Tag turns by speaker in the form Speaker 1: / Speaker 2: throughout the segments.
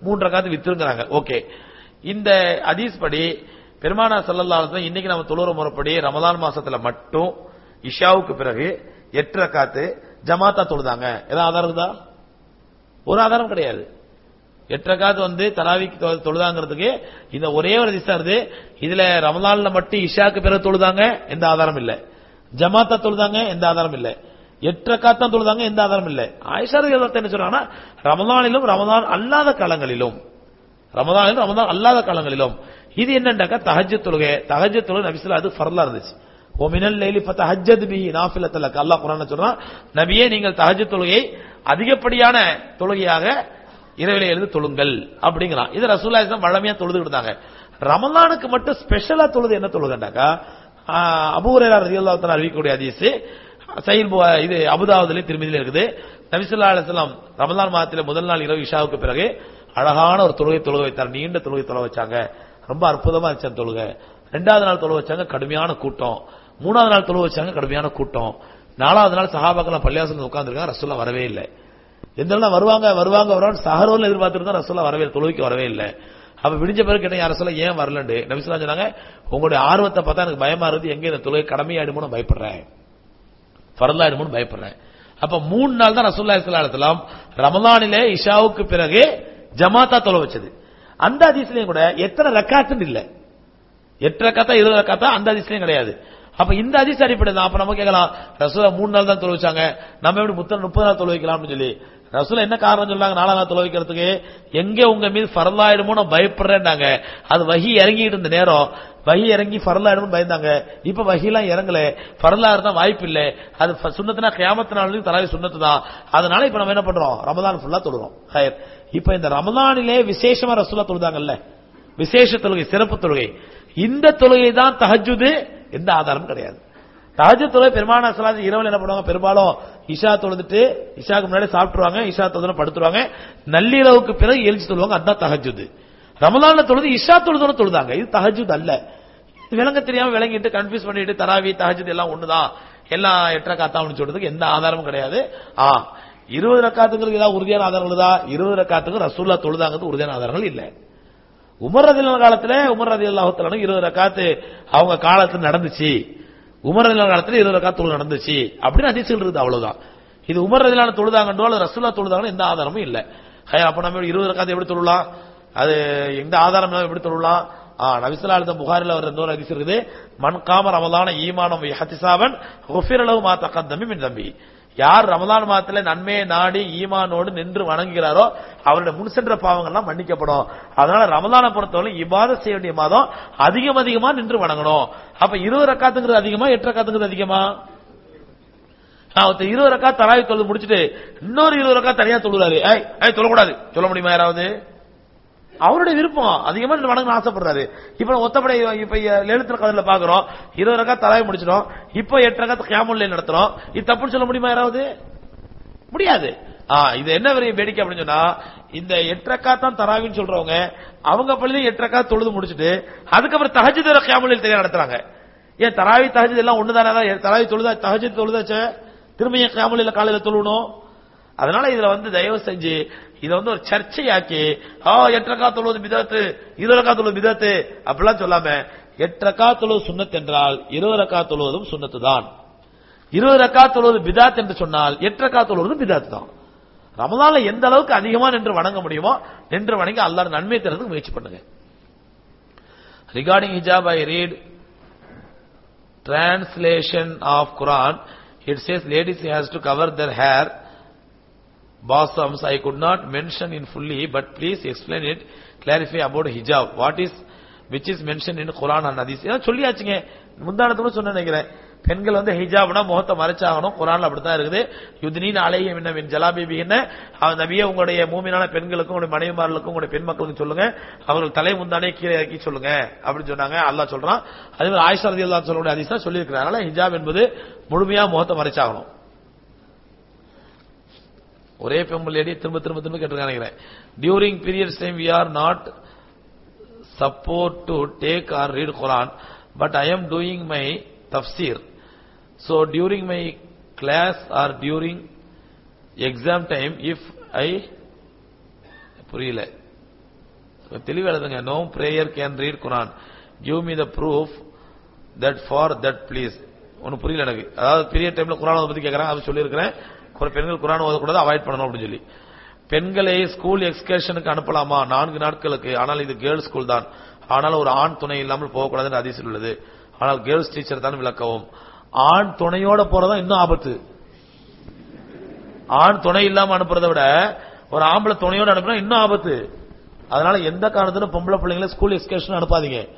Speaker 1: மூன்று ரக்காத்து வித்துருங்கிறாங்க. ஓகே இந்த அதீஸ் படி பெருமானா ஸல்லல்லாஹு இன்னைக்கு நம்ம தொழுற முறைப்படி ரமலான் மாசத்துல மட்டும் இஷாவுக்கு பிறகு எட்டு ரக்காத்து ஜமாத்தா தொழுதாங்க. ஏதாவது ஆதாரம் இருக்குதா? ஒரு ஆதாரம் கிடையாது. எட்டு ரக்காத்து வந்து தராவிக்கு தொ- தொழுதாங்கிறதுக்கு இந்த ஒரே ஒரு திசா தான் இருக்கு இதுல ரமலான்ல மட்டும் இஷாக்கு பிறகு தொழுதாங்க எந்த ஆதாரம் இல்லை. ஜமாத்தா தொழுதாங்க எந்த ஆதாரம் இல்லை. எட்டு தொழுதாங்க எந்த ஆதாரம் இல்லை. ஆயிஷா என்ன சொல்றாங்கன்னா ரமதானிலும் ரமதான் அல்லாத காலங்களிலும் ரமதானிலும் ரமதான் அல்லாத காலங்களிலும் இது என்னண்டாக்கா தஹஜ் தொழுகை. தஹஜ் தொழுகை நபிசுல அது ஃபர்லா இருந்துச்சு. ஒமினல் மினல் லைலி ஃபதஹஜ்ஜத் பிஹி பி நாஃபிலத்தில் அல்லாஹ் குரான் சொல்றான்? நபியே நீங்கள் தஹஜ் தொழுகையை அதிகப்படியான தொழுகையாக இரவிலே எழுந்து தொழுங்கள் அப்படிங்கிறான். இது ரசூல்லா ஸல்லல்லாஹு வழமையா தொழுது இருந்தாங்க. ரமலானுக்கு மட்டும் ஸ்பெஷலா தொழுது என்ன தொழுதுண்டாக்கா அபூ ஹுரைரா அறிவிக்கக்கூடிய அதிசு சஹீல் இது அபுதாவுதுல திருமதியில் இருக்குது. நபி ரமதான் மாதத்தில் முதல் நாள் இரவு இஷாவுக்கு பிறகு அழகான ஒரு தொழுகை தொழுக வைத்தார். நீண்ட தொழுகை தொலை வச்சாங்க. ரொம்ப அற்புதமா இருந்துச்சு அந்த தொழுகை. ரெண்டாவது நாள் தொழுக வச்சாங்க கடுமையான கூட்டம். மூணாவது நாள் தொழுக வச்சாங்க கடுமையான கூட்டம். நாலாவது நாள் சஹாபாக்கள் பள்ளியாசல் உட்காந்துருக்காங்க ரசூல்லா வரவே இல்லை. எந்த வருவாங்க வருவாங்க வருவாங்க சஹரோல் எதிர்பார்த்திருந்தா ரசூல்லா வரவே இல்லை தொழுகைக்கு வரவே இல்லை. அப்ப விடிஞ்ச பிறகு கேட்டேன் யார சொல்ல ஏன் வரலண்டு? நபிசுல்லா சொன்னாங்க உங்களுடைய ஆர்வத்தை பார்த்தா எனக்கு பயமா இருக்கு எங்க இந்த தொழுகை கடமையாடுமோ நான் பயப்படுறேன். ஃபர்லாயிடுமோன்னு பயப்படுறேன். அப்ப மூணு நாள் தான் ரசூல்லா ஸல்லல்லாஹு ரமலானிலே இஷாவுக்கு பிறகு ஜமாத்தா தொலை வச்சது. அந்த அதிசயம் கூட எத்தனை ரக்காத்துன்னு இல்லை. எட்டு ரக்காத்தா இருபது ரக்காத்தா அந்த அதிசயம் கிடையாது. அப்ப இந்த அதிசயம் அடிப்படை தான் அப்ப நம்ம கேட்கலாம் ரசூலா மூணு நாள் தான் தொலை வச்சாங்க. நம்ம எப்படி முத்தன முப்பது நாள் தொலை வைக்கலாம்னு சொல்லி ரசூலா என்ன காரணம் சொன்னாங்க? நாலாம் நாள் தொலை எங்க உங்க மீது ஃபரலாயிடுமோ நான் பயப்படுறேன்னாங்க. அது வகி இறங்கிட்டு இருந்த நேரம். வகி இறங்கி ஃபரலாயிடும்னு பயந்தாங்க. இப்ப வகிலாம் இறங்கல. ஃபரலா இருந்தா வாய்ப்பு இல்லை அது சுண்ணத்துனா சுன்னத்துனா கியாமத்து நாள்லயும் தராவி சுன்னத்து தான். அதனால இப்ப நம்ம என்ன பண்றோம்? ரமதான் ஃபுல்லா தொழுறோம். ஹயர் இப்ப இந்த ரமதானிலே விசேஷமா ரசூலா தொழுதாங்கல்ல? விசேஷ தொழுகை சிறப்பு தொழுகை. இந்த தொழுகை தான் தஹஜுது எந்த ஆதாரமும் கிடையாது. தஹஜ் தொழுகை பெருமானா சலாத்து இரவுல என்ன பண்ணுவாங்க? பெரும்பாலும் இஷா தொழுதுட்டு இஷாக்கு முன்னாடி சாப்பிட்டுருவாங்க இஷா தொழுதுன படுத்துருவாங்க. நள்ளிரவுக்கு பிறகு எழுச்சி தொழுவாங்க. அதுதான் தஹஜுது ரமதான தொழுது இஷா தொழுதுன்னு தொழுதாங்க. இது தகஜுது அல்ல. இது விளங்க தெரியாம விளங்கிட்டு கன்ஃபியூஸ் பண்ணிட்டு தராவி தஹஜுத் எல்லாம் ஒண்ணுதான். எல்லாம் எட்டரை காத்தாம்னு சொல்றதுக்கு எந்த ஆதாரமும் கிடையாது. ஆ இருபது ரக்காத்துங்களுக்கு ஏதாவது உறுதியான ஆதாரங்கள் தான் இருபது ரக்காத்துக்கு ரசூல்லா தொழுதாங்கிறது உறுதியான ஆதாரங்கள் இல்லை. உமர் ரதிலான காலத்துல உமர் ரதி அல்லாஹத்துல இருபது ரக்காத்து அவங்க காலத்துல நடந்துச்சு. உமர் ரதிலான காலத்துல இருபது ரக்காத்து தொழுது நடந்துச்சு. அப்படின்னு அதிசயம் இருக்குது அவ்வளவுதான். இது உமர் ரதிலான தொழுதாங்கன்றோ அல்லது ரசூல்லா தொழுதாங்கன்னு எந்த ஆதாரமும் இல்லை. அப்ப நம்ம இருபது ரக்காத்தை எப்படி தொழலாம்? அது எந்த ஆதாரம் எப்படி தொழலாம்? ஆ நபிசுல்லா அழுத்த புகாரில் வர ஒரு அதிசயம் இருக்குது. மண் காமர் அவதான ஈமானம் ஹத்திசாவன் ஹுஃபிரளவு மா தம்பி மின் தம்பி. யார் ரமதான் மாதத்துல நன்மையை நாடி ஈமானோடு நின்று வணங்குகிறாரோ அவருடைய முன் சென்ற பாவங்கள்லாம் மன்னிக்கப்படும். அதனால ரமதான பொறுத்தவரை இவ்வாறு செய்ய வேண்டிய மாதம் அதிகம் அதிகமா நின்று வணங்கணும். அப்ப இருபது ரக்காத்துங்கிறது அதிகமா எட்டு ரக்காத்துங்கிறது அதிகமா? ஆ, ஒருத்தர் இருபது ரக்கா தராவி தொழுது முடிச்சுட்டு இன்னொரு இருபது ரக்கா தனியா தொழுறாரு ஏய் ஏய் சொல்லக்கூடாது. சொல்ல முடியுமா யாராவது? அவருடைய விருப்பம். அதிகமா நின்று வணங்கணும் ஆசைப்படுறாரு. இப்ப ஒத்தப்படை இப்ப எழுத்துல கதிரில் பாக்குறோம். இருபது ரக்கா தராவி முடிச்சிடும் இப்ப எட்டு ரக்கா கேமுல்ல நடத்துறோம். இது தப்புன்னு சொல்ல முடியுமா யாராவது? முடியாது. ஆ இது என்ன வரையும் வேடிக்கை அப்படின்னு சொன்னா இந்த எட்டரக்கா தான் தராவின்னு சொல்றவங்க அவங்க பள்ளியில எட்டரக்கா தொழுது முடிச்சிட்டு அதுக்கப்புறம் தகஜி தர கேமலில் தெரிய நடத்துறாங்க. ஏன் தராவி தகஜி எல்லாம் ஒண்ணுதானே? தராவி தொழுதா தகஜி தொழுதாச்சே? திரும்பிய கேமுலில் காலையில தொழுவணும் அதனால இதுல வந்து தயவு செஞ்சு இதை வந்து ஒரு சர்ச்சையாக்கி ஆ எட்டரக்கா தொழுவது மிதத்து இருபது தொழுவது மிதத்து அப்படிலாம் சொல்லாம எட்டரக்கா தொழுவது சுண்ணத் என்றால் இருபது ரக்கா தொழுவதும் சுண்ணத்து தான் இருபது ரக்கா தொழுவது பிதாத் என்று சொன்னால் எட்டக்கா தொழுவதும் பிதாத் தான் ரமதான்ல எந்த அளவுக்கு அதிகமா நின்று வணங்க முடியுமோ நின்று வணங்கி அல்லாத நன்மை தரதுக்கு முயற்சி பண்ணுங்க. Regarding hijab I read translation of Quran it says ladies has to cover their hair bosoms. I could not mention in fully, but please explain it, clarify about hijab. What is, which is mentioned in Quran and Hadith. ஏன்னா சொல்லியாச்சுங்க. முந்தானத்தோட சொன்ன நினைக்கிறேன். பெண்கள் வந்து ஹிஜாப்னா முகத்தை மறைச்சாகணும். குரான்ல அப்படித்தான் இருக்குது. யுதினின் அலைய மின்னவின் ஜலாபிபி என்ன? அவன் உங்களுடைய மூமினான பெண்களுக்கும் உங்களுடைய மனைவிமார்களுக்கும் உங்களுடைய பெண் மக்களுக்கும் சொல்லுங்க. அவர்கள் தலை முந்தானே கீழே இறக்கி சொல்லுங்க. அப்படின்னு சொன்னாங்க. அல்லா சொல்றான். அதே மாதிரி ஆயிஷா ரதி அல்லா சொல்லக்கூடிய அதிசா சொல்லியிருக்கிறார். ஹிஜாப் என்பது முழுமையா முகத்தை மறைச்சாகணும். ஒரே பெம்பலேடி திரும்ப திரும்ப திரும்ப கேட்டிருக்காங்க நினைக்கிறேன் during periods time we are not support to take or read Quran but I am doing my தப்சீர் so during my class or during exam time if I புரியல. தெளிவு எழுதுங்க. No prayer can read Quran give me the proof that for that please ஒன்னு புரியல எனக்கு. அதாவது பெரிய டைம்ல குரான் பத்தி கேட்கறேன் அது சொல்லியிருக்கிறேன். பெண்கள் குரான் ஓதக்கூடாது அவாய்ட் பண்ணணும் அப்படின்னு சொல்லி. பெண்களை ஸ்கூல் எக்ஸ்கர்ஷனுக்கு அனுப்பலாமா? நான்கு நாட்களுக்கு. ஆனால் இது கேர்ள்ஸ் ஸ்கூல் தான். ஆனால் ஒரு ஆண் துணை இல்லாமல் போகக்கூடாதுன்னு அதிசயம் உள்ளது. ஆனால் கேர்ள்ஸ் டீச்சர் தான் விளக்கவும். ஆண் துணையோட போறதா இன்னும் ஆபத்து. ஆண் துணை இல்லாம அனுப்புறதை விட ஒரு ஆம்பளை துணையோட அனுப்புனா இன்னும் ஆபத்து. அதனால எந்த காரணத்திலும் பொம்பளை பிள்ளைங்களை ஸ்கூல் எக்ஸ்கர்ஷன் அனுப்பாதீங்க.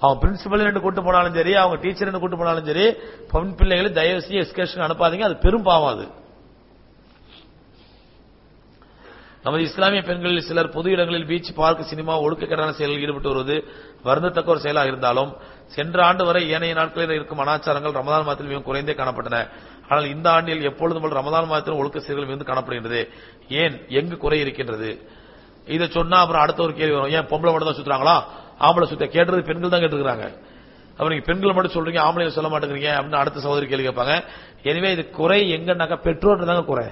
Speaker 1: அவன் பிரின்சிபல் என்று கூட்டு போனாலும் சரி அவங்க டீச்சர் என்று கூட்டு போனாலும் சரி பெண் பிள்ளைகளை தயவு செய்து எக்ஸ்கர்ஷன் அனுப்பாதீங்க. அது பெரும் பாவம் அது. நமது இஸ்லாமிய பெண்களில் சிலர் பொது இடங்களில் பீச் பார்க் சினிமா ஒழுக்கக்கேடான செயலில் ஈடுபட்டு வருவது வருந்தத்தக்க ஒரு செயலாக இருந்தாலும் சென்ற ஆண்டு வரை ஏனைய நாட்களில் இருக்கும் அனாச்சாரங்கள் ரமதான் மாதத்தில் மிகவும் குறைந்தே காணப்பட்டன. ஆனால் இந்த ஆண்டில் எப்பொழுதும் போல் ரமதான் மாதத்தில் ஒழுக்க செயல்கள் மிகுந்து காணப்படுகின்றது. ஏன்? எங்கு குறை இருக்கின்றது? இதை சொன்னா அப்புறம் அடுத்த ஒரு கேள்வி வரும். ஏன் பொம்பளை மட்டும் தான் சுத்துறாங்களா? ஆம்பளை சுத்த கேட்டது பெண்கள் தான் கேட்டுக்கிறாங்க அப்ப நீங்க பெண்கள் மட்டும் சொல்றீங்க ஆம்பளை சொல்ல மாட்டேங்கிறீங்க அப்படின்னு அடுத்த சகோதரி கேள்வி கேட்பாங்க. எனவே இது குறை எங்கன்னாக்கா பெற்றோர் தாங்க குறை.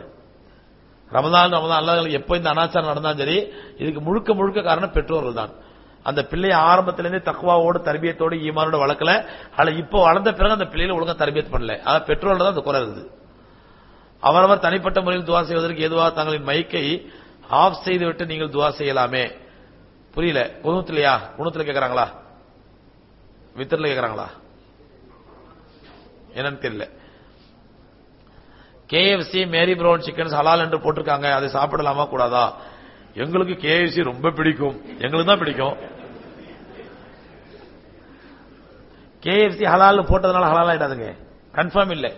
Speaker 1: ரமதான் ரமதான் அல்லாத எப்போ இந்த அனாச்சாரம் நடந்தாலும் சரி இதுக்கு முழுக்க முழுக்க காரணம் பெற்றோர்கள் தான். அந்த பிள்ளைய ஆரம்பத்திலேருந்து தக்குவாவோட தர்பியத்தோட ஈமானோட வளர்க்கல. ஆனா இப்போ வளர்ந்த பிறகு அந்த பிள்ளைகளை ஒழுங்கா தர்பியத் பண்ணல. அதான் பெற்றோர்கள் தான் அந்த குறை இருக்குது. அவரவர் தனிப்பட்ட முறையில் துவா செய்வதற்கு எதுவாக தங்களின் மைக்கை ஆஃப் செய்துவிட்டு நீங்கள் துவா செய்யலாமே. புரியல? குணத்திலையா? குணத்தில் கேட்கறாங்களா வித்தர்ல கேட்கறாங்களா என்னன்னு தெரியல. கேஎஃப்சி மேரி பிரவுன் சிக்கன்ஸ் ஹலால் என்று போட்டிருக்காங்க. அதை சாப்பிடலாமா? கூடாதா? எங்களுக்கு கேஎஃப்சி ரொம்ப பிடிக்கும். எங்களுக்கு தான் பிடிக்கும். கேஎஃப்சி ஹலால் போட்டதுனால ஹலால் ஆயிடாதுங்க. கன்ஃபார்ம் இல்லை.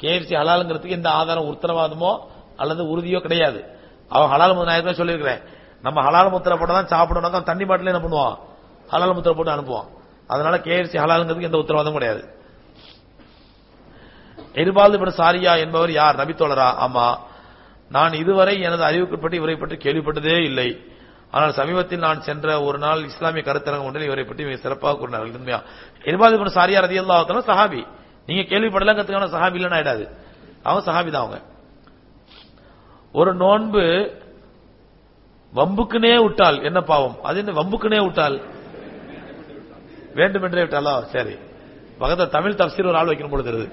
Speaker 1: கேஎஃப்சி ஹலாலுங்கிறதுக்கு எந்த ஆதாரம் உத்தரவாதமோ அல்லது உறுதியோ கிடையாது. அவன் ஹலால் முத்திர நான் சொல்லியிருக்கிறேன். நம்ம ஹலால் முத்திரை போட்டு தான் சாப்பிடணும் தண்ணி பாட்டில் என்ன பண்ணுவான் ஹலால் முத்திரை போட்டு அனுப்புவான் அதனால கேஎஃப்சி ஹலாலுங்கிறதுக்கு எந்த உத்தரவாதம் கிடையாது. எரிபால் சாரியா என்பவர் யார்? நபித்தோழரா? ஆமா. நான் இதுவரை எனது அறிவுக்குட்பட்டு இவரை பற்றி கேள்விப்பட்டதே இல்லை. ஆனால் சமீபத்தில் நான் சென்ற ஒரு நாள் இஸ்லாமிய கருத்தரங்கம் ஒன்றில் இவரை பற்றி மிக சிறப்பாக கூறினார்கள். உண்மையா? எரிபால் சாரியா ரதி அல்லாஹ் சஹாபி. நீங்க கேள்விப்படலங்கிறதுக்கான சஹாபி இல்லைன்னு ஆயிடாது. அவன் சஹாபி தான் அவங்க. ஒரு நோன்பு வம்புக்குனே விட்டால் என்ன பாவம்? அது என்ன வம்புக்குனே விட்டால்? வேண்டுமென்றே விட்டாலோ? சரி. பக்கத்துல தமிழ் தப்சீர் ஒரு ஆள் வைக்கணும் பொழுது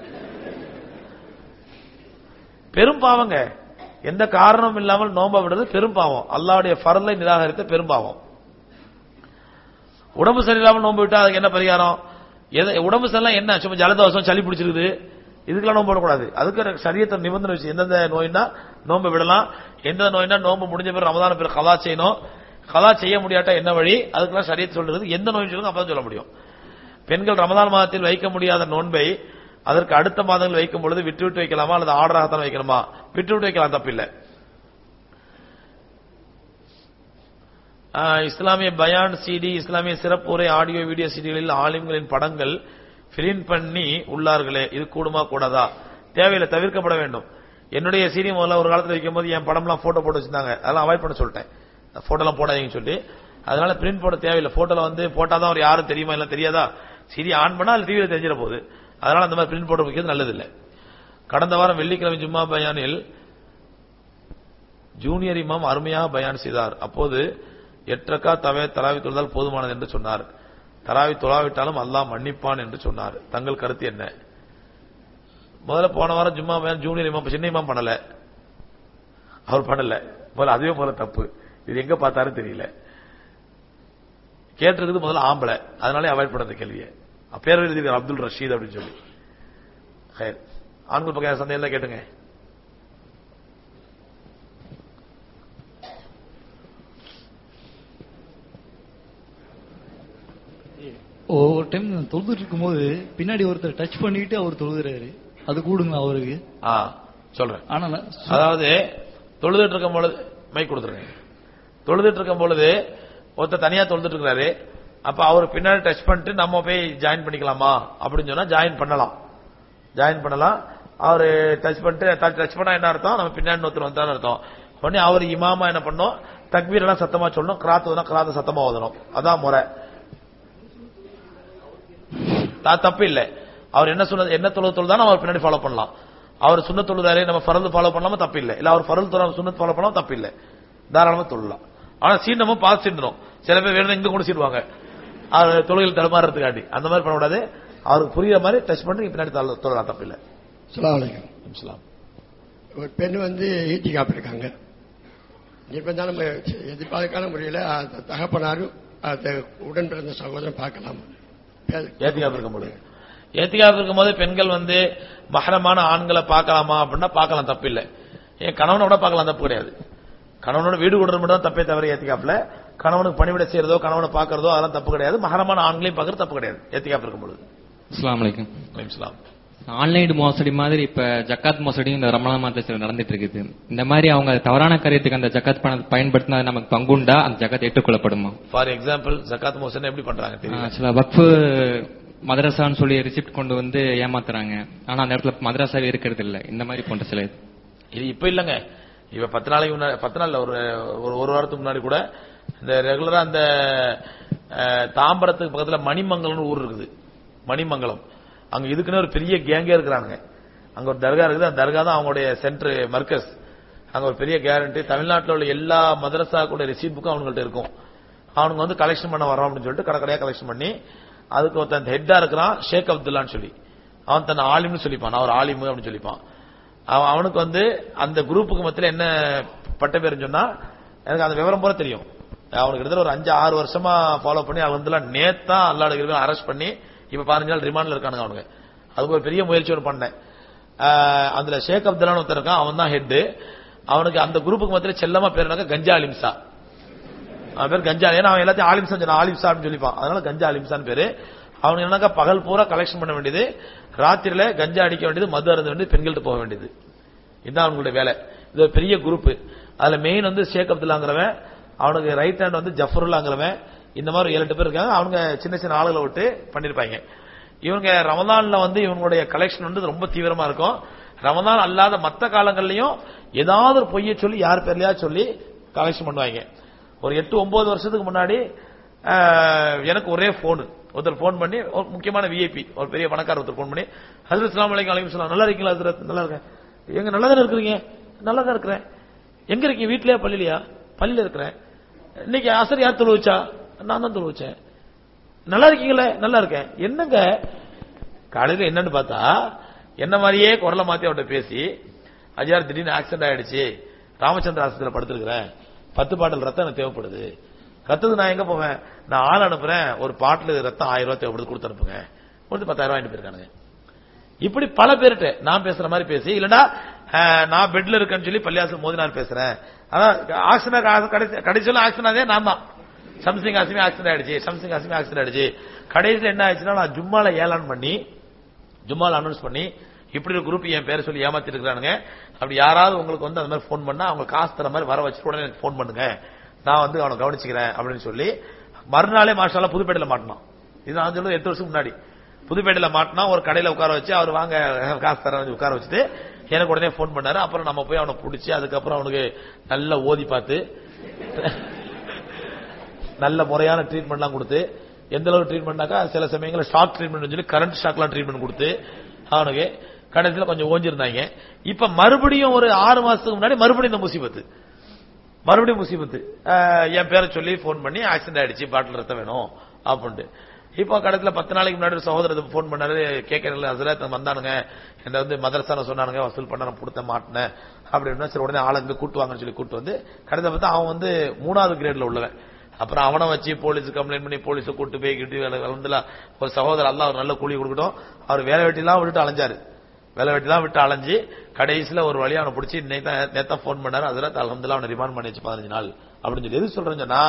Speaker 1: பெரும் பாவங்க. எந்த காரணமும் இல்லாமல் நோம்ப விடுறது பெரும் பாவம். அல்லாவுடைய பரலை நிராகரித்த பெரும் பாவம். உடம்பு சரியில்லாமல் நோன்பு விட்டா அதுக்கு என்ன பரிகாரம்? எதை உடம்பு சரியில்லாம் என்ன? சும்மா ஜலதோஷம் சளி பிடிச்சிருக்குது. இதுக்கெல்லாம் நோன்பு விடக்கூடாது அதுக்கு சரியத்தை நிபந்தனை வச்சு எந்தெந்த நோய்னா நோன்பு விடலாம். எந்த நோய்னா நோன்பு முடிஞ்ச பிறகு ரமதான பிறகு கலா செய்யணும். கலா செய்ய முடியாட்டா என்ன வழி? அதுக்கெல்லாம் சரியத்தை சொல்றது. எந்த நோய் சொல்லுங்க அப்பதான் சொல்ல முடியும். பெண்கள் ரமதான் மாதத்தில் வைக்க முடியாத நோன்பை அதற்கு அடுத்த மாதங்கள் வைக்கும் பொழுது விட்டு விட்டு வைக்கலாமா? அல்லது ஆர்டராகத்தான் வைக்கணுமா? விட்டு விட்டு வைக்கலாம் தப்பில்லை. இஸ்லாமிய பயான் சிடி இஸ்லாமிய சிறப்புரை ஆடியோ வீடியோ சிடிகளில் ஆலிம்களின் படங்கள் பிரிண்ட் பண்ணி உள்ளார்களே. இது கூடுமா கூடாதா? தேவையில்லை தவிர்க்கப்பட வேண்டும். என்னுடைய சீனி முதல்ல ஒரு காலத்தில் வைக்கும் போது என் படம்லாம் போட்டோ போட்டு வச்சிருந்தாங்க. அதெல்லாம் அவாய்ட் பண்ண சொல்லிட்டேன். போட்டோலாம் போடாதீங்கன்னு சொல்லி. அதனால பிரிண்ட் போட தேவையில்லை. போட்டோல வந்து போட்டாதான் அவர் யாரும் தெரியுமா இல்லை தெரியாதா? சிடி ஆன் பண்ணா அது டிவியில தெரிஞ்சிட போகுது. அதனால அந்த மாதிரி பிரிண்ட் போட்டு வைக்கிறது நல்லதில்லை. கடந்த வாரம் வெள்ளிக்கிழமை ஜும்மா பயானில் ஜூனியர் இமாம் அருமையாக பயான் செய்தார். அப்போது எட்டக்கா தவே தராவி தொழுதால் போதுமானது என்று சொன்னார். தராவி தொழாவிட்டாலும் அல்லாஹ் மன்னிப்பான் என்று சொன்னார். தங்கள் கருத்து என்ன? முதல்ல போன வாரம் ஜும்மா பயான் ஜூனியர் இமாம் சின்ன இமாம் பண்ணல. அவர் பண்ணல. முதல்ல அதுவே முதல்ல தப்பு. இது எங்க பார்த்தாரு தெரியல. கேட்டிருக்குது முதல்ல ஆம்பளை. அதனாலே அவாய்ட் பண்ண கேள்வியை. பேர் எழுதியிருக்கார் அப்துல் ரஷீத் அப்படின்னு சொல்லி. ஆண்கள் பக்கம் சந்தேகம் கேட்டுங்க.
Speaker 2: ஒவ்வொரு டைம் தொழுதுட்டு இருக்கும்போது பின்னாடி ஒருத்தர் டச் பண்ணிட்டு அவர் தொழுகிறாரு. அது கூடுங்களா அவருக்கு.
Speaker 1: ஆ சொல்றேன்.
Speaker 2: ஆனா
Speaker 1: அதாவது தொழுதுட்டு இருக்கும் பொழுது மைக் கொடுத்துருங்க. தொழுதுட்டு இருக்கும் பொழுது ஒருத்தர் தனியா தொழுதுட்டு இருக்கிறாரு. அப்ப அவர் பின்னாடி டச் பண்ணிட்டு நம்ம போய் ஜாயின் பண்ணிக்கலாமா? அப்படின்னு சொன்னா ஜாயின் பண்ணலாம். ஜாயின் பண்ணலாம். அவர் டச் பண்ணிட்டு டச் பண்ணா என்ன அர்த்தம்? நம்ம பின்னாடி ஒருத்தர் வந்தான்னு அர்த்தம். உடனே அவர் இமாமா என்ன பண்ணோம் தக்பீர் எல்லாம் சத்தமா சொல்லணும். கிராத்துனா கிராத்த சத்தமா ஓதணும். அதான் முறை. தப்பு இல்லை. அவர் என்ன சொன்னது? என்ன தொழில் தான் அவர் பின்னாடி ஃபாலோ பண்ணலாம். அவர் சுண்ண தொழுதாரே நம்ம ஃபரல் ஃபாலோ பண்ணாம தப்பு இல்ல. இல்ல அவர் ஃபரல் தொழில் சுண்ணத் ஃபாலோ பண்ணாம தப்பு இல்ல. தாராளமா தொழலாம். ஆனா சீனமும் பார்த்து சீண்டணும் சில பேர் வேணும் இங்க சீடுவாங்க அவர் தொழில் தடுமாறதுக்காண்டி அந்த மாதிரி பண்ணக்கூடாது. அவருக்கு புரியுற மாதிரி டச் பண்ணி பின்னாடி தொழ- தொழலாம் தப்பு இல்லை.
Speaker 3: ஒரு பெண் வந்து ஈட்டிக்காப்பு இருக்காங்க இப்போ தான் நம்ம எதிர்பார்க்கான முறையில் தகப்பனாரும் உடன் பிறந்த சகோதரன் பார்க்கலாம்.
Speaker 1: ஏத்திகாப் இருக்கும்போது ஏத்திகாப் இருக்கும்போது பெண்கள் வந்து மகரமான ஆண்களை பார்க்கலாமா அப்படின்னா பார்க்கலாம் தப்பு இல்லை. ஏன் கணவனோட பார்க்கலாம் தப்பு கிடையாது. கணவனோட வீடு கொடுறது மட்டும் தான் தப்பே தவிர ஏத்திகாப்ல கணவனுக்கு பணிவிட செய்யறதோ கணவனை பார்க்கறதோ அதெல்லாம் தப்பு கிடையாது. மகரமான ஆண்களையும் பார்க்கறது தப்பு கிடையாது. ஏத்திகாப் இருக்கும்பொழுது
Speaker 4: அஸ்ஸலாமு அலைக்கும்.
Speaker 1: அலைக்கும் ஸலாம்.
Speaker 4: ஆன்லைன் மோசடி மாதிரி இப்ப ஜக்காத் மோசடி இந்த ரமலான் மாதத்துல நடந்துட்டு இருக்குது. இந்த மாதிரி அவங்க தவறான காரியத்துக்கு அந்த ஜக்காத் பணத்தை பயன்படுத்தினா நமக்கு பங்குண்டா அந்த ஜக்காத் ஏற்றுக்கொள்ளப்படுமா?
Speaker 1: ஃபார் எக்ஸாம்பிள் ஜக்காத் மோசன் எப்படி பண்றாங்க
Speaker 4: சில வக்ஃபு மதரசான்னு சொல்லி ரிசிப்ட் கொண்டு வந்து ஏமாத்துறாங்க. ஆனா அந்த இடத்துல மதரசாவே இருக்கிறது இல்ல. இந்த மாதிரி போன்ற சில இது.
Speaker 1: இப்ப இல்லங்க. இப்ப பத்து நாளைக்கு முன்னாடி பத்து நாள்ல ஒரு ஒரு ஒரு வாரத்துக்கு முன்னாடி கூட இந்த ரெகுலரா அந்த தாம்பரத்துக்கு பக்கத்துல மணிமங்கலம்னு ஊர் இருக்குது. மணிமங்கலம். அங்க இதுக்குன்னு ஒரு பெரிய கேங்கே இருக்கிறாங்க அங்க ஒரு தர்கா இருக்குது. அந்த தர்கா தான் அவங்களுடைய சென்டர் மர்க்கஸ் அங்க ஒரு பெரிய கேரண்டி தமிழ்நாட்டில் உள்ள எல்லா மதரசா கூட ரிசீட் புக்கும் அவங்கள்ட்ட இருக்கும். அவனுங்க வந்து கலெக்ஷன் பண்ண வரோம் அப்படின்னு சொல்லிட்டு கடை கலெக்ஷன் பண்ணி அதுக்கு ஒருத்தன் ஹெட்டா இருக்கிறான் ஷேக் அப்துல்லான்னு சொல்லி. அவன் தன்னை ஆலிம்னு சொல்லிப்பான். நான் ஒரு ஆலிமு அப்படின்னு சொல்லிப்பான். அவன் அவனுக்கு வந்து அந்த குரூப்புக்கு மத்தியில் என்ன பட்ட பேருன்னு சொன்னா எனக்கு அந்த விவரம் போல தெரியும். அவனுக்கு கிட்டத்தட்ட ஒரு அஞ்சு ஆறு வருஷமா ஃபாலோ பண்ணி அவன் நேத்தான் நேத்தா அரெஸ்ட் பண்ணி இப்ப பதினஞ்சு நாள் ரிமாண்ட்ல இருக்கானுங்க அவனுங்க. அதுக்கு ஒரு பெரிய முயற்சி ஒன்று பண்ணேன். அதுல ஷேக் அப்துல்லான்னு ஒருத்தர் இருக்கான் அவன் தான் ஹெட் அவனுக்கு அந்த குரூப்புக்கு மத்தியில செல்லமா பேர் என்னக்கா கஞ்சா அலிம்சா. அவன் பேர் கஞ்சா ஏன்னா அவன் எல்லாத்தையும் ஆலிம்சா சொன்னான் அப்படின்னு சொல்லிப்பான். அதனால கஞ்சா அலிம்சான்னு பேரு. அவனுக்கு என்னக்கா பகல் பூரா கலெக்ஷன் பண்ண வேண்டியது ராத்திரியில கஞ்சா அடிக்க வேண்டியது மது அருந்த வேண்டியது பெண்கள்ட்ட போக வேண்டியது. இதுதான் அவங்களுடைய வேலை. இது ஒரு பெரிய குரூப் அதுல மெயின் வந்து ஷேக் அப்துல்லாங்கிறவன் அவனுக்கு ரைட் ஹேண்ட் வந்து ஜஃபருல்லாங்கிறவன் இந்த மாதிரி ஏழு எட்டு பேர் இருக்காங்க. அவனுங்க சின்ன சின்ன ஆளுகளை விட்டு பண்ணிருப்பாங்க. இவங்க ரமதான்ல வந்து இவங்களுடைய கலெக்ஷன் வந்து ரொம்ப தீவிரமா இருக்கும். ரமதான் அல்லாத மற்ற காலங்கள்லயும் ஏதாவது ஒரு சொல்லி யார் பேர்லயா சொல்லி கலெக்ஷன் பண்ணுவாங்க. ஒரு எட்டு ஒன்பது வருஷத்துக்கு முன்னாடி எனக்கு ஒரே போனு ஒருத்தர் போன் பண்ணி ஒரு முக்கியமான விஐபி ஒரு பெரிய பணக்காரர் ஒருத்தர் போன் பண்ணி ஹசரத் இஸ்லாம் அலைக்கும் அலைக்கும் சொல்லலாம் நல்லா இருக்கீங்களா ஹசரத்? நல்லா இருக்கேன். எங்க நல்லா தானே இருக்கிறீங்க? நல்லா தான் இருக்கிறேன். எங்க இருக்கீங்க? வீட்லயா பள்ளியிலயா பள்ளியில இருக்கிறேன். இன்னைக்கு அசர் யார் தொழுவிச்சா? நான் தான் தொழுவிச்சேன். நல்லா இருக்கீங்களே? நல்லா இருக்கேன். என்னங்க? காலையில என்னன்னு பார்த்தா என்ன மாதிரியே குரலை மாத்தி அவர்கிட்ட பேசி அஜயார் திடீர்னு ஆக்சிடென்ட் ஆயிடுச்சு. ராமச்சந்திர ஆஸ்பத்திரியில படுத்திருக்கிறேன். பத்து பாட்டில் ரத்தம் எனக்கு தேவைப்படுது. ரத்தத்துக்கு நான் எங்க போவேன்? நான் ஆள் அனுப்புறேன். ஒரு பாட்டில் ரத்தம் ஆயிரம் ரூபாய் தேவைப்படுது கொடுத்து அனுப்புங்க. கொடுத்து பத்தாயிரம் ரூபாய் போயிருக்கானுங்க. இப்படி பல பேர்கிட்ட நான் பேசுற மாதிரி பேசி இல்லடா நான் பெட்ல இருக்கேன்னு சொல்லி பள்ளியாசல் மோதினார் பேசுறேன். அதான் ஆக்சிடென்ட் கடைசி கடைசியில் ஆக்சிடென்ட் ஆனதே நான் தான். சம்சிங் ஆசிமி ஆக்சிடென்ட் ஆயிடுச்சு சம்சிங் ஆசிமி ஆக்சிடென்ட் ஆயிடுச்சு. கடைசியில் என்ன ஆயிடுச்சுன்னா நான் ஜும்மால ஏலான் பண்ணி ஜும்மால அனௌன்ஸ் பண்ணி இப்படி ஒரு குரூப் என் பேரை சொல்லி ஏமாத்தி இருக்கிறானுங்க. அப்படி யாராவது உங்களுக்கு வந்து அந்த மாதிரி ஃபோன் பண்ணா அவங்க காசு தர மாதிரி வர வச்சுட்டு உடனே எனக்கு ஃபோன் பண்ணுங்க. நான் வந்து அவனை கவனிச்சுக்கிறேன் அப்படின்னு சொல்லி மறுநாளே மாஷால புதுப்பேட்டையில மாட்டினான். இது நான் சொல்றது எட்டு வருஷம் முன்னாடி. புதுப்பேட்டையில மாட்டினா ஒரு கடையில உட்கார வச்சு அவர் வாங்க காசு தர உட்கார வச்சுட்டு எனக்கு உடனே ஃபோன் பண்ணாரு. அப்புறம் நம்ம போய் அவனை பிடிச்சி அதுக்கப்புறம் அவனுக்கு நல்லா ஓதி பார்த்து நல்ல முறையான ட்ரீட்மெண்ட்லாம் கொடுத்து எந்த அளவுக்கு ட்ரீட்மெண்ட்னாக்கா சில சமயங்களில் ஷாக் ட்ரீட்மெண்ட் சொல்லி கரண்ட் ஷாக்லாம் ட்ரீட்மெண்ட் கொடுத்து அவனுக்கு கடைசியில் கொஞ்சம் ஓஞ்சிருந்தாங்க. இப்ப மறுபடியும் ஒரு ஆறு மாசத்துக்கு முன்னாடி மறுபடியும் இந்த முசிபத்து. மறுபடியும் முசிபத்து. என் பேரை சொல்லி ஃபோன் பண்ணி ஆக்சிடென்ட் ஆயிடுச்சு பாட்டில் ரத்தம் வேணும் அப்படின்ட்டு. இப்போ கடத்துல பத்து நாளைக்கு முன்னாடி ஒரு சகோதரர் ஃபோன் பண்ணாரு கேட்கறதுல ஹசரத் வந்தானுங்க. என்ன வந்து மதரசான சொன்னானுங்க வசூல் பண்ண நான் கொடுத்த மாட்டினேன் அப்படின்னா சரி உடனே ஆளுங்க கூட்டுவாங்கன்னு வாங்கன்னு சொல்லி கூட்டு வந்து கடைசியில் பார்த்தா அவன் வந்து மூணாவது கிரேட்ல உள்ளவன். அப்புறம் அவனை வச்சு போலீஸ் கம்ப்ளைண்ட் பண்ணி போலீஸை கூட்டு போய் கிட்டு வளர்ந்துல ஒரு சகோதரர் அல்லாஹ் ஒரு நல்ல கூலி கொடுக்கட்டும். அவர் வேலை வெட்டிலாம் விட்டுட்டு அலைஞ்சாரு. வேலை வெட்டிலாம் விட்டு அலைஞ்சு கடைசியில் ஒரு வழி அவனை பிடிச்சி நேத்தா ஃபோன் பண்ணாரு. அதில் அலமதுல அவனை ரிமாண்ட் பண்ணி வச்சு பதினஞ்சு நாள். அப்படின்னு சொல்லி எது சொல்றேன்னு சொன்னா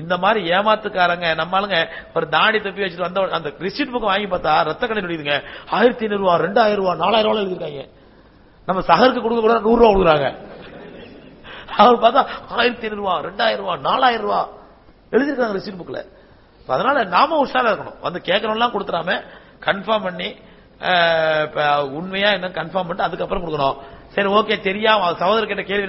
Speaker 1: இந்த மாதிரி ஏமாத்துக்காரங்க நம்மளுங்க ஒரு தாடி தப்பி வச்சுட்டு வந்த அந்த ரிசிட் புக் வாங்கி பார்த்தா ரத்த கடை நடிதுங்க ஆயிரத்தி ஐநூறு ரூபா ரெண்டாயிரம் ரூபா நாலாயிரம் ரூபாய் எழுதிருக்காங்க நம்ம சகருக்கு கொடுக்க கூட நூறு ரூபா கொடுக்குறாங்க. அவர் பார்த்தா ஆயிரத்தி ஐநூறு ரூபா ரெண்டாயிரம் ரூபா நாலாயிரம் ரூபா எழுதிருக்காங்க ரிசிட் புக்ல அதனால நாம உஷாரா இருக்கணும். வந்து கேட்கணும்லாம் கொடுத்துறாம கன்ஃபார்ம் பண்ணி உண்மையா என்ன கன்ஃபார்ம் பண்ணிட்டு அதுக்கப்புறம் கொடுக்கணும். சரி ஓகே தெரியாம சகோதரர் கிட்ட கேள்வி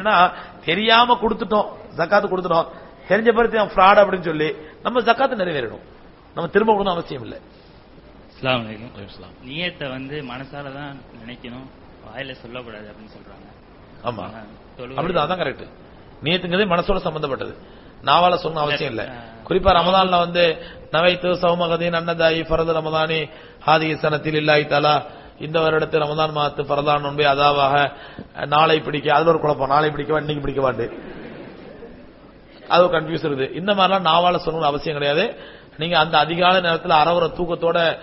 Speaker 1: தெரியாம கொடுத்துட்டோம். ஜக்காத்து கொடுத்துட்டோம். தெரிஞ்ச பிறகு ஃப்ராட் அப்படின்னு சொல்லி நம்ம ஜக்காத்து நிறைவேறணும். நம்ம திரும்ப கொடுக்கணும் அவசியம் இல்லை.
Speaker 5: நியத்தை வந்து மனசால தான் நினைக்கணும். வாயில சொல்லக்கூடாது அப்படின்னு சொல்றாங்க.
Speaker 1: ஆமா. அப்படிதான் அதான் கரெக்ட் நீயத்துங்கிறது மனசோட சம்பந்தப்பட்டது. நாவால சொன்ன அவசியம் இல்லை. குறிப்பா ரமதான்ல வந்து நவைத்து சௌமகதீன் அன்னதாயி ஃபரது ரமதானி ஹாதி சனத்தில் இல்லாய் தலா இந்த வருடத்து ரமதான் மாத்து ஃபரதான் நோன்பை அதாவாக நாளை பிடிக்க அதுல ஒரு குழப்பம். நாளை பிடிக்கவா இன்னைக்கு பிடிக்கவாண்டு. அது கன்ஃபியூஸ் இருக்குது. இந்த மாதிரிலாம் நாவால சொல்லணும்னு அவசியம் கிடையாது. நீங்க அந்த அதிகாலை நேரத்துல அறவர தூக்கத்தோட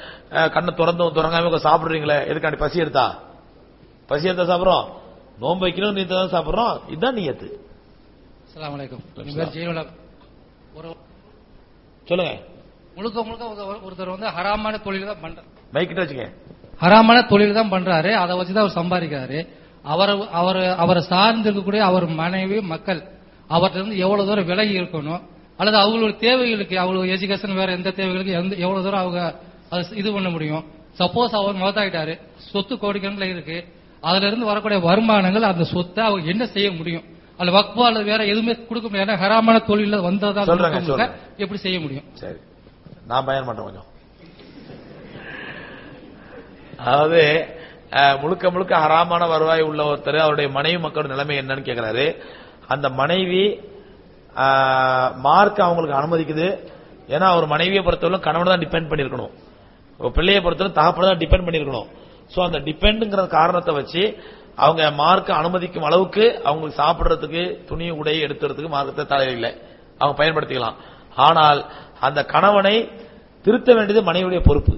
Speaker 1: கண்ணை திறந்தும் திறங்காம சாப்பிடுறீங்களே எதுக்காண்டி பசி எடுத்தா? பசி எடுத்தா சாப்பிடுறோம். நோன்பு வைக்கணும் நீ தான் சாப்பிடுறோம். இதுதான் நீயத்து. சொல்லுங்க.
Speaker 6: முழுக்க முழுக்க ஒரு- ஒருத்தர் வந்து ஹராமான தொழில் தான் பண்ற
Speaker 1: மைக்கிட்ட வச்சுங்க
Speaker 6: ஹராமான தொழில் தான் பண்றாரு. அதை வச்சு தான் அவர் சம்பாதிக்கிறாரு. அவர் அவர் அவரை சார்ந்து இருக்கக்கூடிய அவர் மனைவி மக்கள் அவர்கிட்ட இருந்து எவ்வளவு தூரம் விலகி இருக்கணும் அல்லது அவங்களோட தேவைகளுக்கு அவங்களுக்கு எஜுகேஷன் வேற எந்த தேவைகளுக்கு எந்த எவ்வளவு தூரம் அவங்க அதை இது பண்ண முடியும். சப்போஸ் அவர் மௌத்தாயிட்டாரு சொத்து கோடிக்கணக்கில் இருக்கு அதுல இருந்து வரக்கூடிய வருமானங்கள் அந்த சொத்தை அவங்க என்ன செய்ய முடியும்? அல்ல வக்போ அல்லது வேற எதுவுமே கொடுக்க முடியாது ஹராமான தொழில வந்ததா. எப்படி செய்ய முடியும்?
Speaker 1: சரி. நான் பயன் பண்றேன் கொஞ்சம். அதாவது முழுக்க முழுக்க ஹராமான வருவாய் உள்ள ஒருத்தர் அவருடைய மனைவி மக்களோட நிலைமை என்னன்னு கேக்குறாரு. அந்த மனைவி மார்க் அவங்களுக்கு அனுமதிக்குது. ஏன்னா அவர் மனைவியை பொறுத்தவரை கணவனை தான் டிபெண்ட் பண்ணிருக்கணும் பிள்ளையை பொறுத்தவரை தகப்பன தான் டிபெண்ட் பண்ணிருக்கணும் சோ அந்த டிபெண்ட்ங்கிற காரணத்தை வச்சு அவங்க மார்க் அனுமதிக்கும் அளவுக்கு அவங்களுக்கு சாப்பிடுறதுக்கு துணி உடை எடுக்கிறதுக்கு மார்க்கத்தை தலையில்லை அவங்க பயன்படுத்திக்கலாம். ஆனால் அந்த கணவனை திருத்த வேண்டியது மனைவியுடைய பொறுப்பு.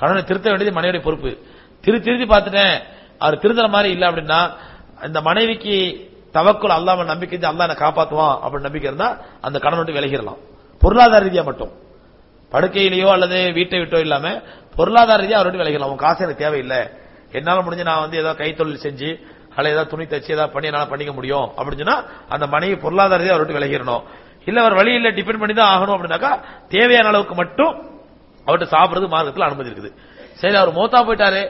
Speaker 1: கணவனை திருத்த வேண்டியது மனைவியுடைய பொறுப்பு. திரு திருத்தி பார்த்துட்டேன். அவர் திருந்துற மாதிரி இல்லை அப்படின்னா இந்த மனைவிக்கு தவக்குள் அல்லாம நம்பிக்கை அல்லா என்ன என்னை காப்பாத்துவான் அப்படின்னு நம்பிக்கை இருந்தா அந்த கடன் விட்டு விலகிடலாம். பொருளாதார ரீதியா மட்டும். படுக்கையிலேயோ அல்லது வீட்டை விட்டோ இல்லாம பொருளாதார ரீதியா அவர்கிட்ட விலகிடலாம். உன் காசு எனக்கு தேவையில்லை. என்னால முடிஞ்சு நான் வந்து ஏதாவது கைத்தொழில் செஞ்சு அல்ல ஏதாவது துணி தச்சு ஏதாவது பண்ணி என்னால பண்ணிக்க முடியும் அப்படின்னு சொன்னா அந்த மனைவி பொருளாதார ரீதியா அவர்கிட்ட விலகிடணும். இல்ல அவர் வழி இல்ல டிபெண்ட் பண்ணி தான் ஆகணும் அப்படின்னாக்கா தேவையான அளவுக்கு மட்டும் அவர்கிட்ட சாப்பிடுறது மார்க்கத்தில் அனுமதி இருக்குது. சரி அவர் மோத்தா போயிட்டாரு.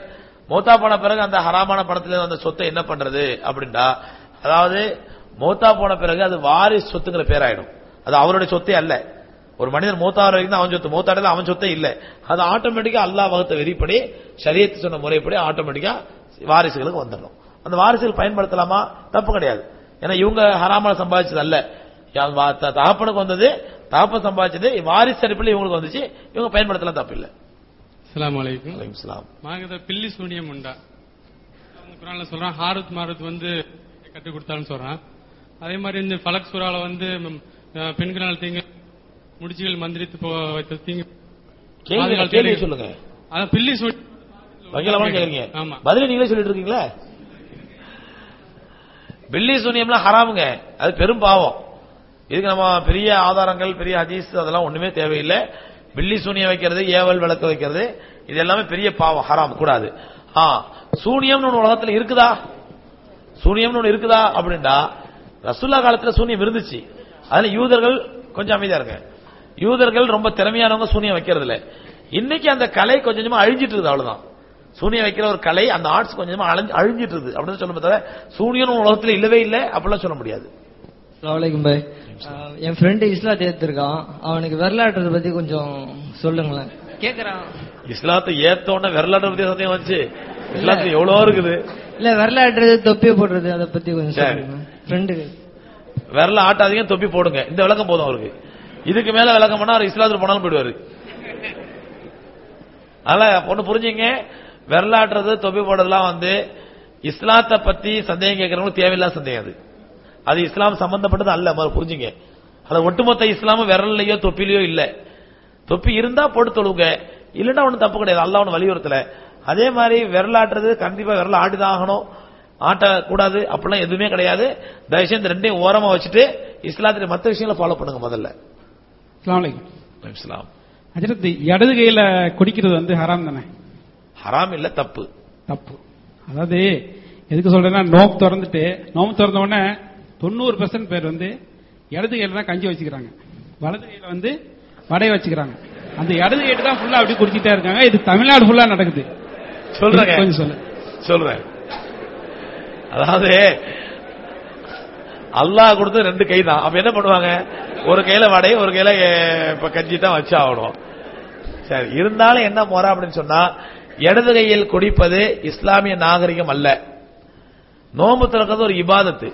Speaker 1: மோத்தா போன பிறகு அந்த ஹராமான பணத்துல அந்த சொத்தை என்ன பண்றது அப்படின்னா அதாவது மோத்தா போன பிறகு அது வாரிசு சொத்துங்கிற பேராயிடும். அது அவருடைய சொத்தே அல்ல. ஒரு மனிதன் மூத்தாறு வரைக்கும் அவன் சொத்து. மூத்தாடல அவன் சொத்தே இல்ல. அது ஆட்டோமேட்டிக்கா அல்லாஹ் வகுத்த வெறிப்படி சரியத்து சொன்ன முறைப்படி ஆட்டோமேட்டிக்கா வாரிசுகளுக்கு வந்துடணும். அந்த வாரிசுகள் பயன்படுத்தலாமா? தப்பு கிடையாது. ஏன்னா இவங்க ஹராமல் சம்பாதிச்சது அல்ல. தகப்பனுக்கு வந்தது தகப்பன் சம்பாதிச்சது வாரிசு அடிப்பில் இவங்களுக்கு வந்துச்சு. இவங்க பயன்படுத்தலாம் தப்பு இல்ல.
Speaker 7: அஸ்ஸலாமு அலைக்கும்.
Speaker 1: அலைக்கும் ஸலாம்.
Speaker 7: மாங்கத பில்லி சூனியம் உண்டா? குரான்ல சொல்றான் ஹாரத் மாரத் வந்து கற்றுக் கொடுத்தான்னு சொல்றான். அதே மாதிரி இந்த ஃபலக் சூறால வந்து பெண்களால் தீங்கு முடிச்சுகள் மந்திரித்து போ வைத்த தீங்கு.
Speaker 1: சொல்லுங்க.
Speaker 7: அதான் பில்லி சூனி
Speaker 1: வக்கீலமா கேக்குறீங்க
Speaker 7: ஆமா.
Speaker 1: பதில நீங்களே சொல்லிட்டு இருக்கீங்களா பில்லி சூனியம்லாம் ஹராமுங்க. அது பெரும் பாவம். இதுக்கு நம்ம பெரிய ஆதாரங்கள் பெரிய ஹதீஸ் அதெல்லாம் ஒண்ணுமே தேவையில்லை. பில்லி சூனியம் வைக்கிறது ஏவல் விளக்கு வைக்கிறது இது எல்லாமே பெரிய பாவம் ஹராம் கூடாது. சூனியம்னு உலகத்துல இருக்குதா? சூனியம்னு ஒண்ணு இருக்குதா அப்படின்னா ரசுல்லா காலத்துல சூனியம் இருந்துச்சு. அதுல யூதர்கள் கொஞ்சம் அமைதியா இருங்க. யூதர்கள் ரொம்ப திறமையானவங்க சூனியம் வைக்கிறது இல்ல இன்னைக்கு அந்த கலை கொஞ்சம் கொஞ்சமா அழிஞ்சிட்டு இருக்குது அவ்வளவுதான். சூனியம் வைக்கிற ஒரு கலை அந்த ஆர்ட்ஸ் கொஞ்சம் அழிஞ்சு- அழிஞ்சிட்டு இருக்குது. அப்படின்னு சொல்ல தவிர சூனியம் உலகத்துல இல்லவே இல்லை அப்படிலாம் சொல்ல முடியாது.
Speaker 8: பாய். என் ஃப்ரெண்டு இஸ்லாத்தை ஏத்திருக்கான் அவனுக்கு வரலாற்றத்தை பத்தி கொஞ்சம் சொல்லுங்களேன். கேக்குறான்.
Speaker 1: இஸ்லாத்தை ஏத்தோட விரலாட்ட பத்தி சந்தேகம் வந்துச்சு. இஸ்லாத்துல எவ்வளவோ இருக்குது.
Speaker 8: இல்ல வரலாற்று தொப்பி போடுறது அதை பத்தி கொஞ்சம்
Speaker 1: சரி.
Speaker 8: சொல்லுங்க. ஃப்ரெண்டு
Speaker 1: விரல ஆட்டாதீங்க தொப்பி போடுங்க. இந்த விளக்கம் போதும் அவருக்கு. இதுக்கு மேல விளக்கம் பண்ணா அவர் இஸ்லாத்துல போனாலும் போயிடுவாரு. அதனால பொண்ணு புரிஞ்சுங்க. விரலாட்டுறது தொப்பி போடுறதுலாம் வந்து இஸ்லாத்தை பத்தி சந்தேகம் கேட்கறவங்களுக்கு தேவையில்லாத சந்தேகம் அது. அது இஸ்லாம் சம்பந்தப்பட்டது அல்ல புரிஞ்சுங்க. அது ஒட்டுமொத்த இஸ்லாமும் விரல்லையோ தொப்பிலையோ இல்ல. தொப்பி இருந்தா போட்டு தொழுங்க. இல்லைன்னா ஒண்ணும் தப்பு கிடையாது. அல்லாஹ் ஒண்ணு வலியுறுத்தல. அதே மாதிரி விரலாட்டுறது கண்டிப்பா விரல ஆட்டிதான் ஆகணும் ஆட்டக்கூடாது அப்படிலாம் எதுவுமே கிடையாது. தயவுசெய்து இந்த ரெண்டையும் ஓரமா வச்சுட்டு இஸ்லாத்துல மத்த விஷயங்களை ஃபாலோ பண்ணுங்க முதல்ல. இஸ்லாம்
Speaker 9: அஜரத் இடது கையில குடிக்கிறது வந்து ஹராம் தானே?
Speaker 1: ஹராம் இல்ல தப்பு.
Speaker 9: தப்பு. அதாவது எதுக்கு சொல்றேன்னா நோம்பு திறந்துட்டு நோம்பு திறந்த உடனே தொண்ணூறு பெர்சன்ட் பேர் வந்து இடது கையில தான் கஞ்சி வச்சுக்கிறாங்க. வலது கையில வந்து வடையை வச்சுக்கிறாங்க. அந்த இடது கையில தான் ஃபுல்லா அப்படி குடிச்சிட்டே இருக்காங்க. இது தமிழ்நாடு ஃபுல்லா நடக்குது.
Speaker 1: சொல்றேங்க. சொல்றேன். அதாவது அல்லாஹ் கொடுத்து ரெண்டு கை தான் அப்ப என்ன பண்ணுவாங்க? ஒரு கையில வடை ஒரு கையில இப்ப கஞ்சி தான் வச்சு ஆகணும். சரி இருந்தாலும் என்ன முறை அப்படின்னு சொன்னா இடது கையில் குடிப்பது இஸ்லாமிய நாகரிகம் அல்ல. நோம்பு திறக்கிறது ஒரு இபாதத்து.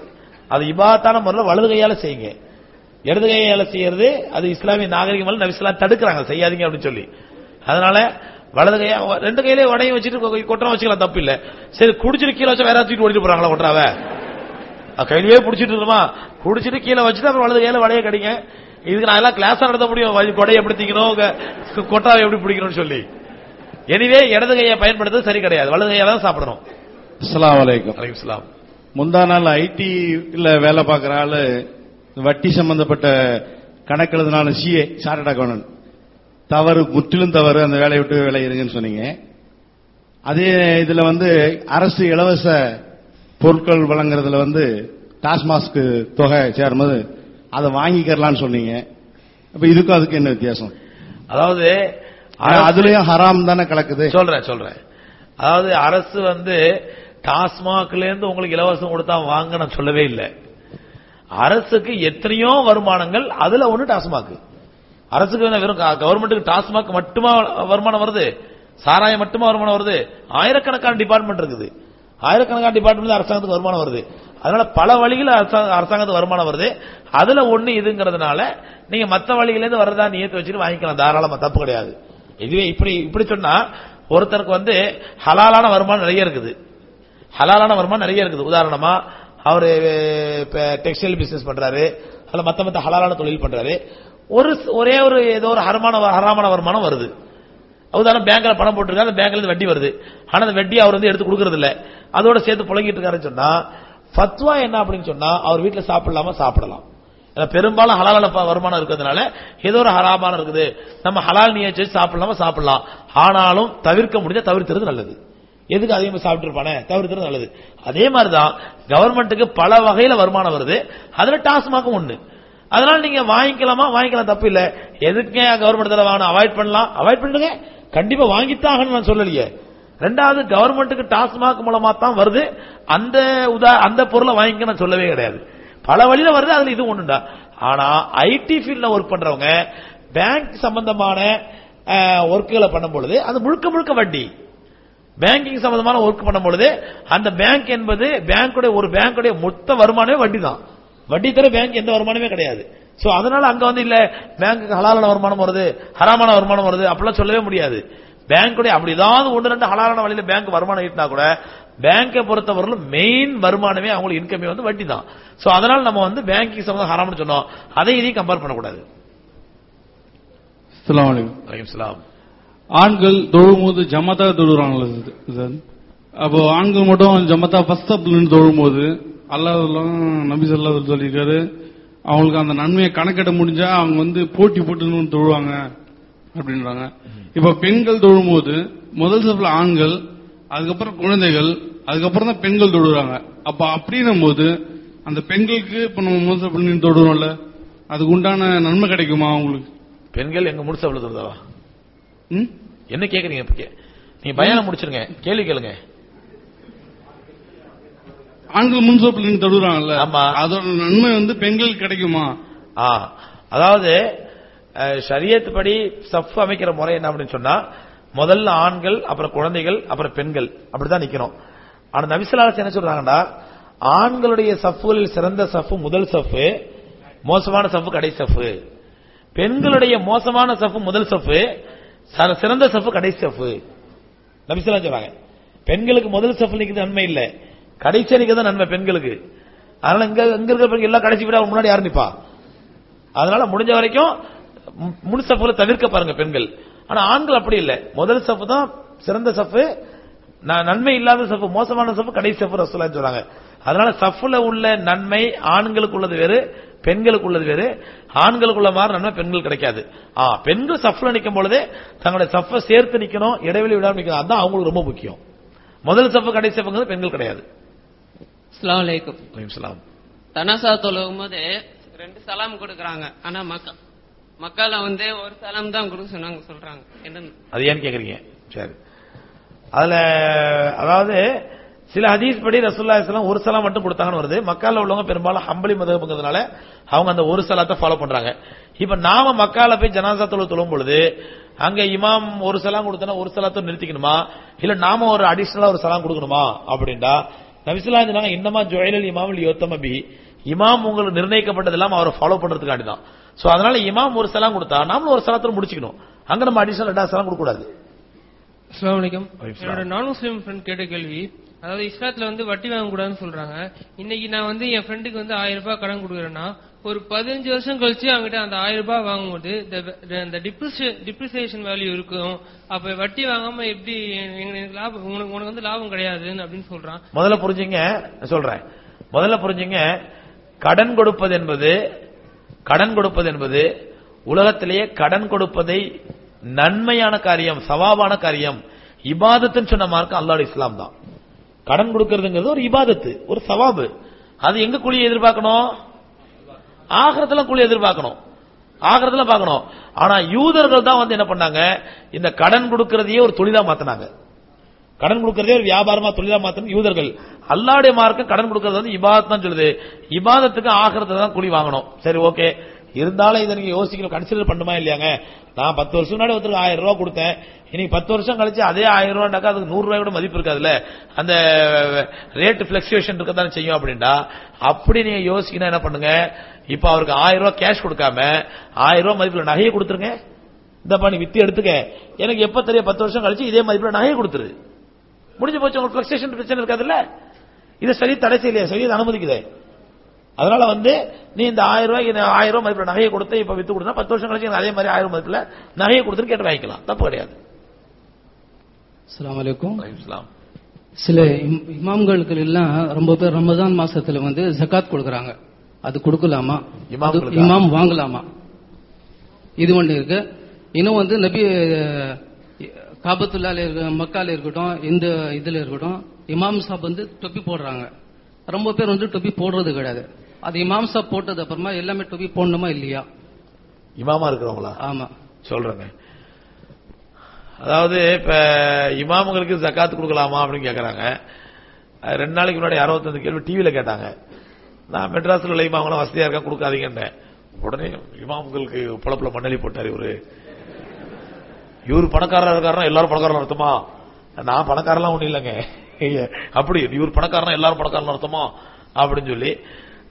Speaker 1: அது இபாதத்தான முறையில் வலது கையால செய்யுங்க. இடது கையால செய்யறது அது இஸ்லாமிய நாகரிகம் அல்ல. நபிஸ்லாம் தடுக்கிறாங்க. செய்யாதீங்க அப்படின்னு சொல்லி. அதனால வலது கையா ரெண்டு கையிலே வடையும் வச்சுட்டு கொ- கொட்டுறோம் வச்சுக்கலாம் தப்பு இல்ல சரி குடிச்சிட்டு கீழே வச்சா வேற தூக்கிட்டு ஓடிட்டு போறாங்களா கொட்டுறாவ? அது கையிலேயே பிடிச்சிட்டு இருக்கணுமா குடிச்சிட்டு கீழே வச்சுட்டு அப்புறம் வலது கையில வடையை கிடைங்க. இதுக்கு நான் எல்லாம் கிளாஸ் நடத்த முடியும். கொடையை எப்படி தீக்கணும்? க- கொட்டாவை எப்படி பிடிக்கணும்னு சொல்லி. எனிவே இடது கையை பயன்படுத்துறது சரி கிடையாது. வலது கையால தான் சாப்பிடணும்.
Speaker 10: அலைக்கும்.
Speaker 1: சலாம்
Speaker 10: முந்தா நாள் ஐடி இல்ல வேலை பார்க்குற ஆளு வட்டி சம்பந்தப்பட்ட கணக்கு எழுதினாலும் சிஏ சார்ட்டட் அக்கௌண்டன்ட் தவறு முற்றிலும் தவறு அந்த வேலையை விட்டு விளையிருங்கன்னு சொன்னீங்க. அதே இதுல வந்து அரசு இலவச பொருட்கள் வழங்குறதுல வந்து டாஸ்மாஸ்க்கு தொகை சேரும்போது அதை வாங்கிக்கிறலாம்னு சொன்னீங்க. அப்ப இதுக்கும் அதுக்கு என்ன வித்தியாசம்?
Speaker 1: அதாவது
Speaker 10: அதுலயும் ஹராம் தானே கலக்குது.
Speaker 1: சொல்றேன் சொல்றேன். அதாவது அரசு வந்து டாஸ்மாக்ல இருந்து உங்களுக்கு இலவசம் கொடுத்தா வாங்க நான் சொல்லவே இல்லை. அரசுக்கு எத்தனையோ வருமானங்கள் அதுல ஒண்ணு டாஸ்மாக் அரசுக்கு வெறும் கவர்மெண்ட்டுக்கு டாஸ்மாக் மட்டுமா வருமானம் வருது? சாராயம் மட்டுமா வருமானம் வருது? ஆயிரக்கணக்கான டிபார்ட்மெண்ட் இருக்குது. ஆயிரக்கணக்கான டிபார்ட்மெண்ட் அரசாங்கத்துக்கு வருமானம் வருது. அதனால பல வழிகள் அரசாங்கத்துக்கு வருமானம் வருது. அதுல ஒண்ணு இதுங்கிறதுனால நீங்க மத்த வழியில இருந்து வரதா நியத்து வச்சுட்டு வாங்கிக்கலாம். தாராளமா தப்பு கிடையாது. இதுவே இப்படி இப்படி சொன்னா ஒருத்தருக்கு வந்து ஹலாலான வருமானம் நிறைய இருக்குது. ஹலாலான வருமானம் நிறைய இருக்குது. உதாரணமா அவரு டெக்ஸ்டைல் பிசினஸ் பண்றாரு. அல்ல மத்த மத்த ஹலாலான தொழில் பண்றாரு. ஒரு ஒரே ஒரு ஏதோ ஒரு ஹரமான ஹராமான வருமானம் வருது. உதாரணம் பேங்க்ல பணம் போட்டிருக்காரு அந்த பேங்க்ல இருந்து வட்டி வருது. ஆனா அந்த வட்டி அவர் வந்து எடுத்து கொடுக்கறது இல்ல அதோட சேர்த்து புழங்கிட்டு இருக்காருன்னு சொன்னா ஃபத்வா என்ன அப்படின்னு சொன்னா அவர் வீட்டுல சாப்பிடலாமா சாப்பிடலாம். ஏன்னா பெரும்பாலும் ஹலால ப- வருமானம் இருக்கிறதுனால ஏதோ ஒரு ஹராமான இருக்குது. நம்ம ஹலால் நியச்சு வச்சு சாப்பிடலாமா சாப்பிடலாம். ஆனாலும் தவிர்க்க முடிஞ்சா தவிர்த்துறது நல்லது. எதுக்கு அதிகமாக சாப்பிட்டு இருப்பானே? தவிர்த்துறது நல்லது. அதே மாதிரிதான் கவர்மெண்ட்டுக்கு பல வகையில வருமானம் வருது. அதுல டாஸ்மாகும் ஒண்ணு. அதனால நீங்க வாங்கிக்கலாமா வாங்கிக்கலாம் தப்பு இல்ல எதுக்கு கவர்மெண்ட் தர வாங்கணும் அவாய்ட் பண்ணலாம்? அவாய்ட் பண்ணுங்க. கண்டிப்பா வாங்கித்தான் ஆகணும்னு நான் சொல்லலையே. ரெண்டாவது கவர்மெண்ட்டுக்கு டாஸ்மாக் மூலமா தான் வருது. அந்த உதா அந்த பொருளை வாங்கிக்க நான் சொல்லவே கிடையாது. பல வழியில வருது அதுல இது ஒண்ணுடா ஆனா ஐடி ஃபீல்ட்ல ஒர்க் பண்றவங்க பேங்க் சம்பந்தமான ஒர்க்குகளை பண்ணும் பொழுது அது முழுக்க முழுக்க வட்டி. பேங்கிங் சம்பந்தமான ஒர்க் பண்ணும் பொழுது அந்த பேங்க் என்பது பேங்குடைய ஒரு பேங்குடைய மொத்த வருமானமே வட்டி தான் வட்டி தர பேங்க் எந்த வருமானமே கிடையாது. சோ அதனால அங்க வந்து இல்ல பேங்க்கு ஹலாலான வருமானம் வருது ஹராமான வருமானம் வருது அப்படிலாம் சொல்லவே முடியாது. பேங்குடைய அப்படி ஏதாவது ஒன்று ரெண்டு ஹலாலான வழியில பேங்க் வருமானம் ஈட்டினா கூட பேங்கை பொறுத்தவரையிலும் மெயின் வருமானமே அவங்களுக்கு இன்கமே வந்து வட்டி தான். சோ அதனால நம்ம வந்து பேங்கிங் சம்பந்தம் ஹராம்னு சொன்னோம். அதை இதையும் கம்பேர் பண்ணக்கூடாது.
Speaker 9: ஆண்கள் தொழும்போது ஜமத்தா தொழுறாங்களா அப்போ ஆண்கள் மட்டும் ஜமத்தா ஃபர்ஸ்ட் அப்படின்னு தொழும்போது அல்லாஹ் நபி சொல்லா சொல்லியிருக்காரு அவங்களுக்கு அந்த நன்மையை கணக்கிட முடிஞ்சா அவங்க வந்து போட்டி போட்டு தொழுவாங்க அப்படின்றாங்க. இப்ப பெண்கள் தொழும்போது முதல் சப்ல ஆண்கள் அதுக்கப்புறம் குழந்தைகள் அதுக்கப்புறம் தான் பெண்கள் தொழுறாங்க. அப்ப அப்படின்னும் போது அந்த பெண்களுக்கு இப்ப நம்ம முதல் சப்ல தொழுறோம்ல அதுக்கு உண்டான நன்மை கிடைக்குமா அவங்களுக்கு?
Speaker 1: பெண்கள் எங்க முடிச்சு
Speaker 9: ம்?
Speaker 1: என்ன கேக்குறீங்க நீங்க பயானம் முடிச்சிருங்க கேள்வி கேளுங்க.
Speaker 9: ஆண்கள் முன் சோப்பில் நின்று தொழுறாங்கல்ல
Speaker 1: ஆமா.
Speaker 9: அதோட நன்மை வந்து பெண்களுக்கு கிடைக்குமா?
Speaker 1: ஆ அதாவது படி சஃப் அமைக்கிற முறை என்ன அப்படின்னு சொன்னா முதல்ல ஆண்கள் அப்புறம் குழந்தைகள் அப்புறம் பெண்கள். அப்படிதான் நிக்கணும். ஆனா நபிசலாஸ் என்ன சொல்றாங்கன்னா ஆண்களுடைய சஃப்புகளில் சிறந்த சஃப்பு முதல் சஃப்பு மோசமான சஃப்பு கடை சஃப்பு. பெண்களுடைய மோசமான சஃப்பு முதல் சஃப்பு சிறந்த சஃப்பு கடைசி சஃப்பு. நபிசலாம் சொல்றாங்க. பெண்களுக்கு முதல் சஃப்பு நிக்கிறது நன்மை இல்ல. கடைசி தான் நன்மை பெண்களுக்கு. அதனால இங்க இங்க இருக்கிற பெண்கள் எல்லாம் கடைசி விட முன்னாடி யார் நிப்பா? அதனால முடிஞ்ச வரைக்கும் மு- முன் சஃபுல தவிர்க்க பாருங்க பெண்கள். ஆனா ஆண்கள் அப்படி இல்லை. முதல் சஃபு தான் சிறந்த சஃபு நன்மை இல்லாத சஃபு மோசமான சஃபு கடைசி சஃபு ரசூலா சொல்றாங்க. அதனால சஃபுல உள்ள நன்மை ஆண்களுக்கு உள்ளது வேறு பெண்களுக்கு உள்ளது வேறு. ஆண்களுக்கு உள்ள மாதிரி நன்மை பெண்கள் கிடைக்காது. ஆ பெண்கள் சஃப்ல நிற்கும் பொழுதே தங்களுடைய சஃபை சேர்த்து நிக்கணும் இடைவெளி விடாம நிக்கணும். அதான் அவங்களுக்கு ரொம்ப முக்கியம். முதல் சஃபு கடைசி சஃபுங்கிறது பெண்கள் கிடையாது.
Speaker 11: அலைக்கும்.
Speaker 1: சலாம்.
Speaker 11: தனசா தொழுகும் போது ரெண்டு சலாம் கொடுக்கறாங்க. ஆனா மக்கா மக்கால வந்து ஒரு சலாம் தான் கொடுக்க சொன்னாங்க சொல்றாங்க. என்ன
Speaker 1: அது ஏன்னு கேக்குறீங்க? சரி. அதுல அதாவது சில ஹதீஸ் படி ரசூல்லா இஸ்லாம் ஒரு சலாம் மட்டும் கொடுத்தாங்கன்னு வருது. மக்கால உள்ளவங்க பெரும்பாலும் ஹம்பலி மதகுங்கிறதுனால அவங்க அந்த ஒரு சலாத்தை ஃபாலோ பண்றாங்க. இப்ப நாம மக்கால போய் ஜனாசா தொழு தொழும் பொழுது அங்க இமாம் ஒரு சலாம் கொடுத்தனா ஒரு சலாத்தை நிறுத்திக்கணுமா? இல்ல நாம ஒரு அடிஷனலா ஒரு சலாம் கொடுக்கணுமா? அப்படின்டா நபிசுல்லா சொன்னாங்க இன்னமா ஜுவைலல் இமாமுல் யோத்தம பி இமாம் உங்களுக்கு நிர்ணயிக்கப்பட்டதெல்லாம் அவரை ஃபாலோ பண்றதுக்காண்டி தான். சோ அதனால இமாம் ஒரு சலாம் கொடுத்தா நாமளும் ஒரு சலாத்துல முடிச்சுக்கணும். அங்க நம்ம அடிஷனல் ரெண்டாவது சலாம் கொடுக்க கூடாது.
Speaker 12: அஸ்ஸலாமு அலைக்கும்.
Speaker 1: வலைக்கம்
Speaker 12: என்னோட நான் முஸ்லீம் ஃப்ரெண்ட் கேட்ட கேள்வி அதாவது இஸ்லாத்துல வந்து வட்டி வாங்க கூடாதுன்னு சொல்றாங்க. இன்னைக்கு நான் வந்து என் ஃப்ரெண்டுக்கு வந்து ஆயிரம் ரூபாய் கடன் கொடுக்குறேன்னா ஒரு பதினஞ்சு வருஷம் கழிச்சு அவங்ககிட்ட அந்த ஆயிரம் ரூபாய் வாங்கும்போது இந்த டிப்ரிசியேஷன் வேல்யூ இருக்கும். அப்ப வட்டி வாங்காம எப்படி எனக்கு லாபம் உனக்கு உனக்கு வந்து லாபம் கிடையாதுன்னு அப்படின்னு சொல்றான்.
Speaker 1: முதல்ல புரிஞ்சுங்க சொல்றேன். முதல்ல புரிஞ்சுங்க கடன் கொடுப்பது என்பது கடன் கொடுப்பது என்பது உலகத்திலேயே கடன் கொடுப்பதை நன்மையான காரியம் சவாபான காரியம் இபாதத்துன்னு சொன்ன மார்க்கம் அல்லாடு இஸ்லாம் தான். கடன் கொடுக்கறதுங்கிறது ஒரு இபாதத்து ஒரு சவாபு. அது எங்க கூலியை எதிர்பார்க்கணும்? ஆகிறதுல கூலி எதிர்பார்க்கணும். ஆகிறதுல பார்க்கணும். ஆனா யூதர்கள் தான் வந்து என்ன பண்ணாங்க? இந்த கடன் கொடுக்கறதையே ஒரு தொழிலா மாத்தினாங்க. கடன் கொடுக்கறதே ஒரு வியாபாரமா தொழிலா மாத்தணும் யூதர்கள். அல்லாடைய மார்க்கம் கடன் கொடுக்கறது வந்து இபாதத் தான் சொல்லுது. இபாதத்துக்கு ஆகிறது தான் கூலி வாங்கணும். சரி ஓகே. இருந்தாலும் இதை நீங்க யோசிக்கணும். கன்சிடர் பண்ணுமா இல்லையாங்க? நான் பத்து வருஷம் முன்னாடி ஒருத்தருக்கு ஆயிரம் ரூபா கொடுத்தேன். இன்னைக்கு பத்து வருஷம் கழிச்சு அதே ஆயிரம் ரூபாண்டாக்கா அதுக்கு நூறு ரூபாய் கூட மதிப்பு இருக்காதுல்ல? அந்த ரேட் பிளக்சுவேஷன் இருக்க தானே செய்யும் அப்படின்னா அப்படி நீங்க யோசிக்கணும். என்ன பண்ணுங்க? இப்ப அவருக்கு ஆயிரம் ரூபாய் கேஷ் கொடுக்காம ஆயிரம் ரூபாய் மதிப்புல நகையை கொடுத்துருங்க. இந்த நீ வித்து எடுத்துக்க. எனக்கு எப்ப தெரிய பத்து வருஷம் கழிச்சு இதே மதிப்புல நகையை கொடுத்துரு. முடிஞ்சு போச்சு. உங்களுக்கு பிளக்சுவேஷன் பிரச்சனை இருக்காதுல்ல? இது சரி தடை செய்யலையா. சரி அனுமதிக்குதே அதனால வந்து நீ இந்த ஆயிரம் ரூபாய்க்கு ஆயிரம் ரூபாய் மதிப்புல நகையை கொடுத்து இப்ப வித்து கொடுத்தா பத்து வருஷம் கழிச்சு அதே மாதிரி ஆயிரம் மதிப்புல நகையை கொடுத்துட்டு கேட்டு வாங்கிக்கலாம். தப்பு கிடையாது.
Speaker 13: அஸ்ஸலாமு அலைக்கும்.
Speaker 1: இஸ்லாம்
Speaker 13: சில இம்- இமாம்களுக்கு எல்லாம் ரொம்ப பேர் ரமதான் மாசத்துல வந்து ஜகாத் கொடுக்கறாங்க. அது கொடுக்கலாமா? இமாம் வாங்கலாமா? இது ஒண்ணு இருக்கு. இன்னும் வந்து நபி காபத்துல்லால இருக்க மக்கால இருக்கட்டும் இந்த இதுல இருக்கட்டும் இமாம் சாப் வந்து தொப்பி போடுறாங்க. ரொம்ப பேர் வந்து தொப்பி போடுறது கிடையாது. அது இமாம் சாப் போட்டது அப்புறமா எல்லாமே தொப்பி போடணுமா இல்லையா?
Speaker 1: இமாமா இருக்கிறவங்களா?
Speaker 13: ஆமா.
Speaker 1: சொல்றேங்க. அதாவது இப்ப இமாமுங்களுக்கு ஜக்காத் கொடுக்கலாமா அப்படின்னு கேக்குறாங்க. அது ரெண்டு நாளைக்கு முன்னாடி அறுபத்தஞ்சு கேள்வி டிவியில கேட்டாங்க. நான் மெட்ராஸ்ல உள்ள இமாமங்களும் வசதியா இருக்கா கொடுக்காதீங்கன்னேன். உடனே இமாமுங்களுக்கு பொழப்புல மண்ணலி போட்டாரு இவரு. இவர் பணக்காரரா இருக்காருன்னா எல்லாரும் பணக்காரன் அர்த்தமா? நான் பணக்காரலாம் ஒண்ணும் இல்லைங்க. அப்படி இவர் பணக்காரனா எல்லாரும் பணக்காரன் அர்த்தமா? அப்படின்னு சொல்லி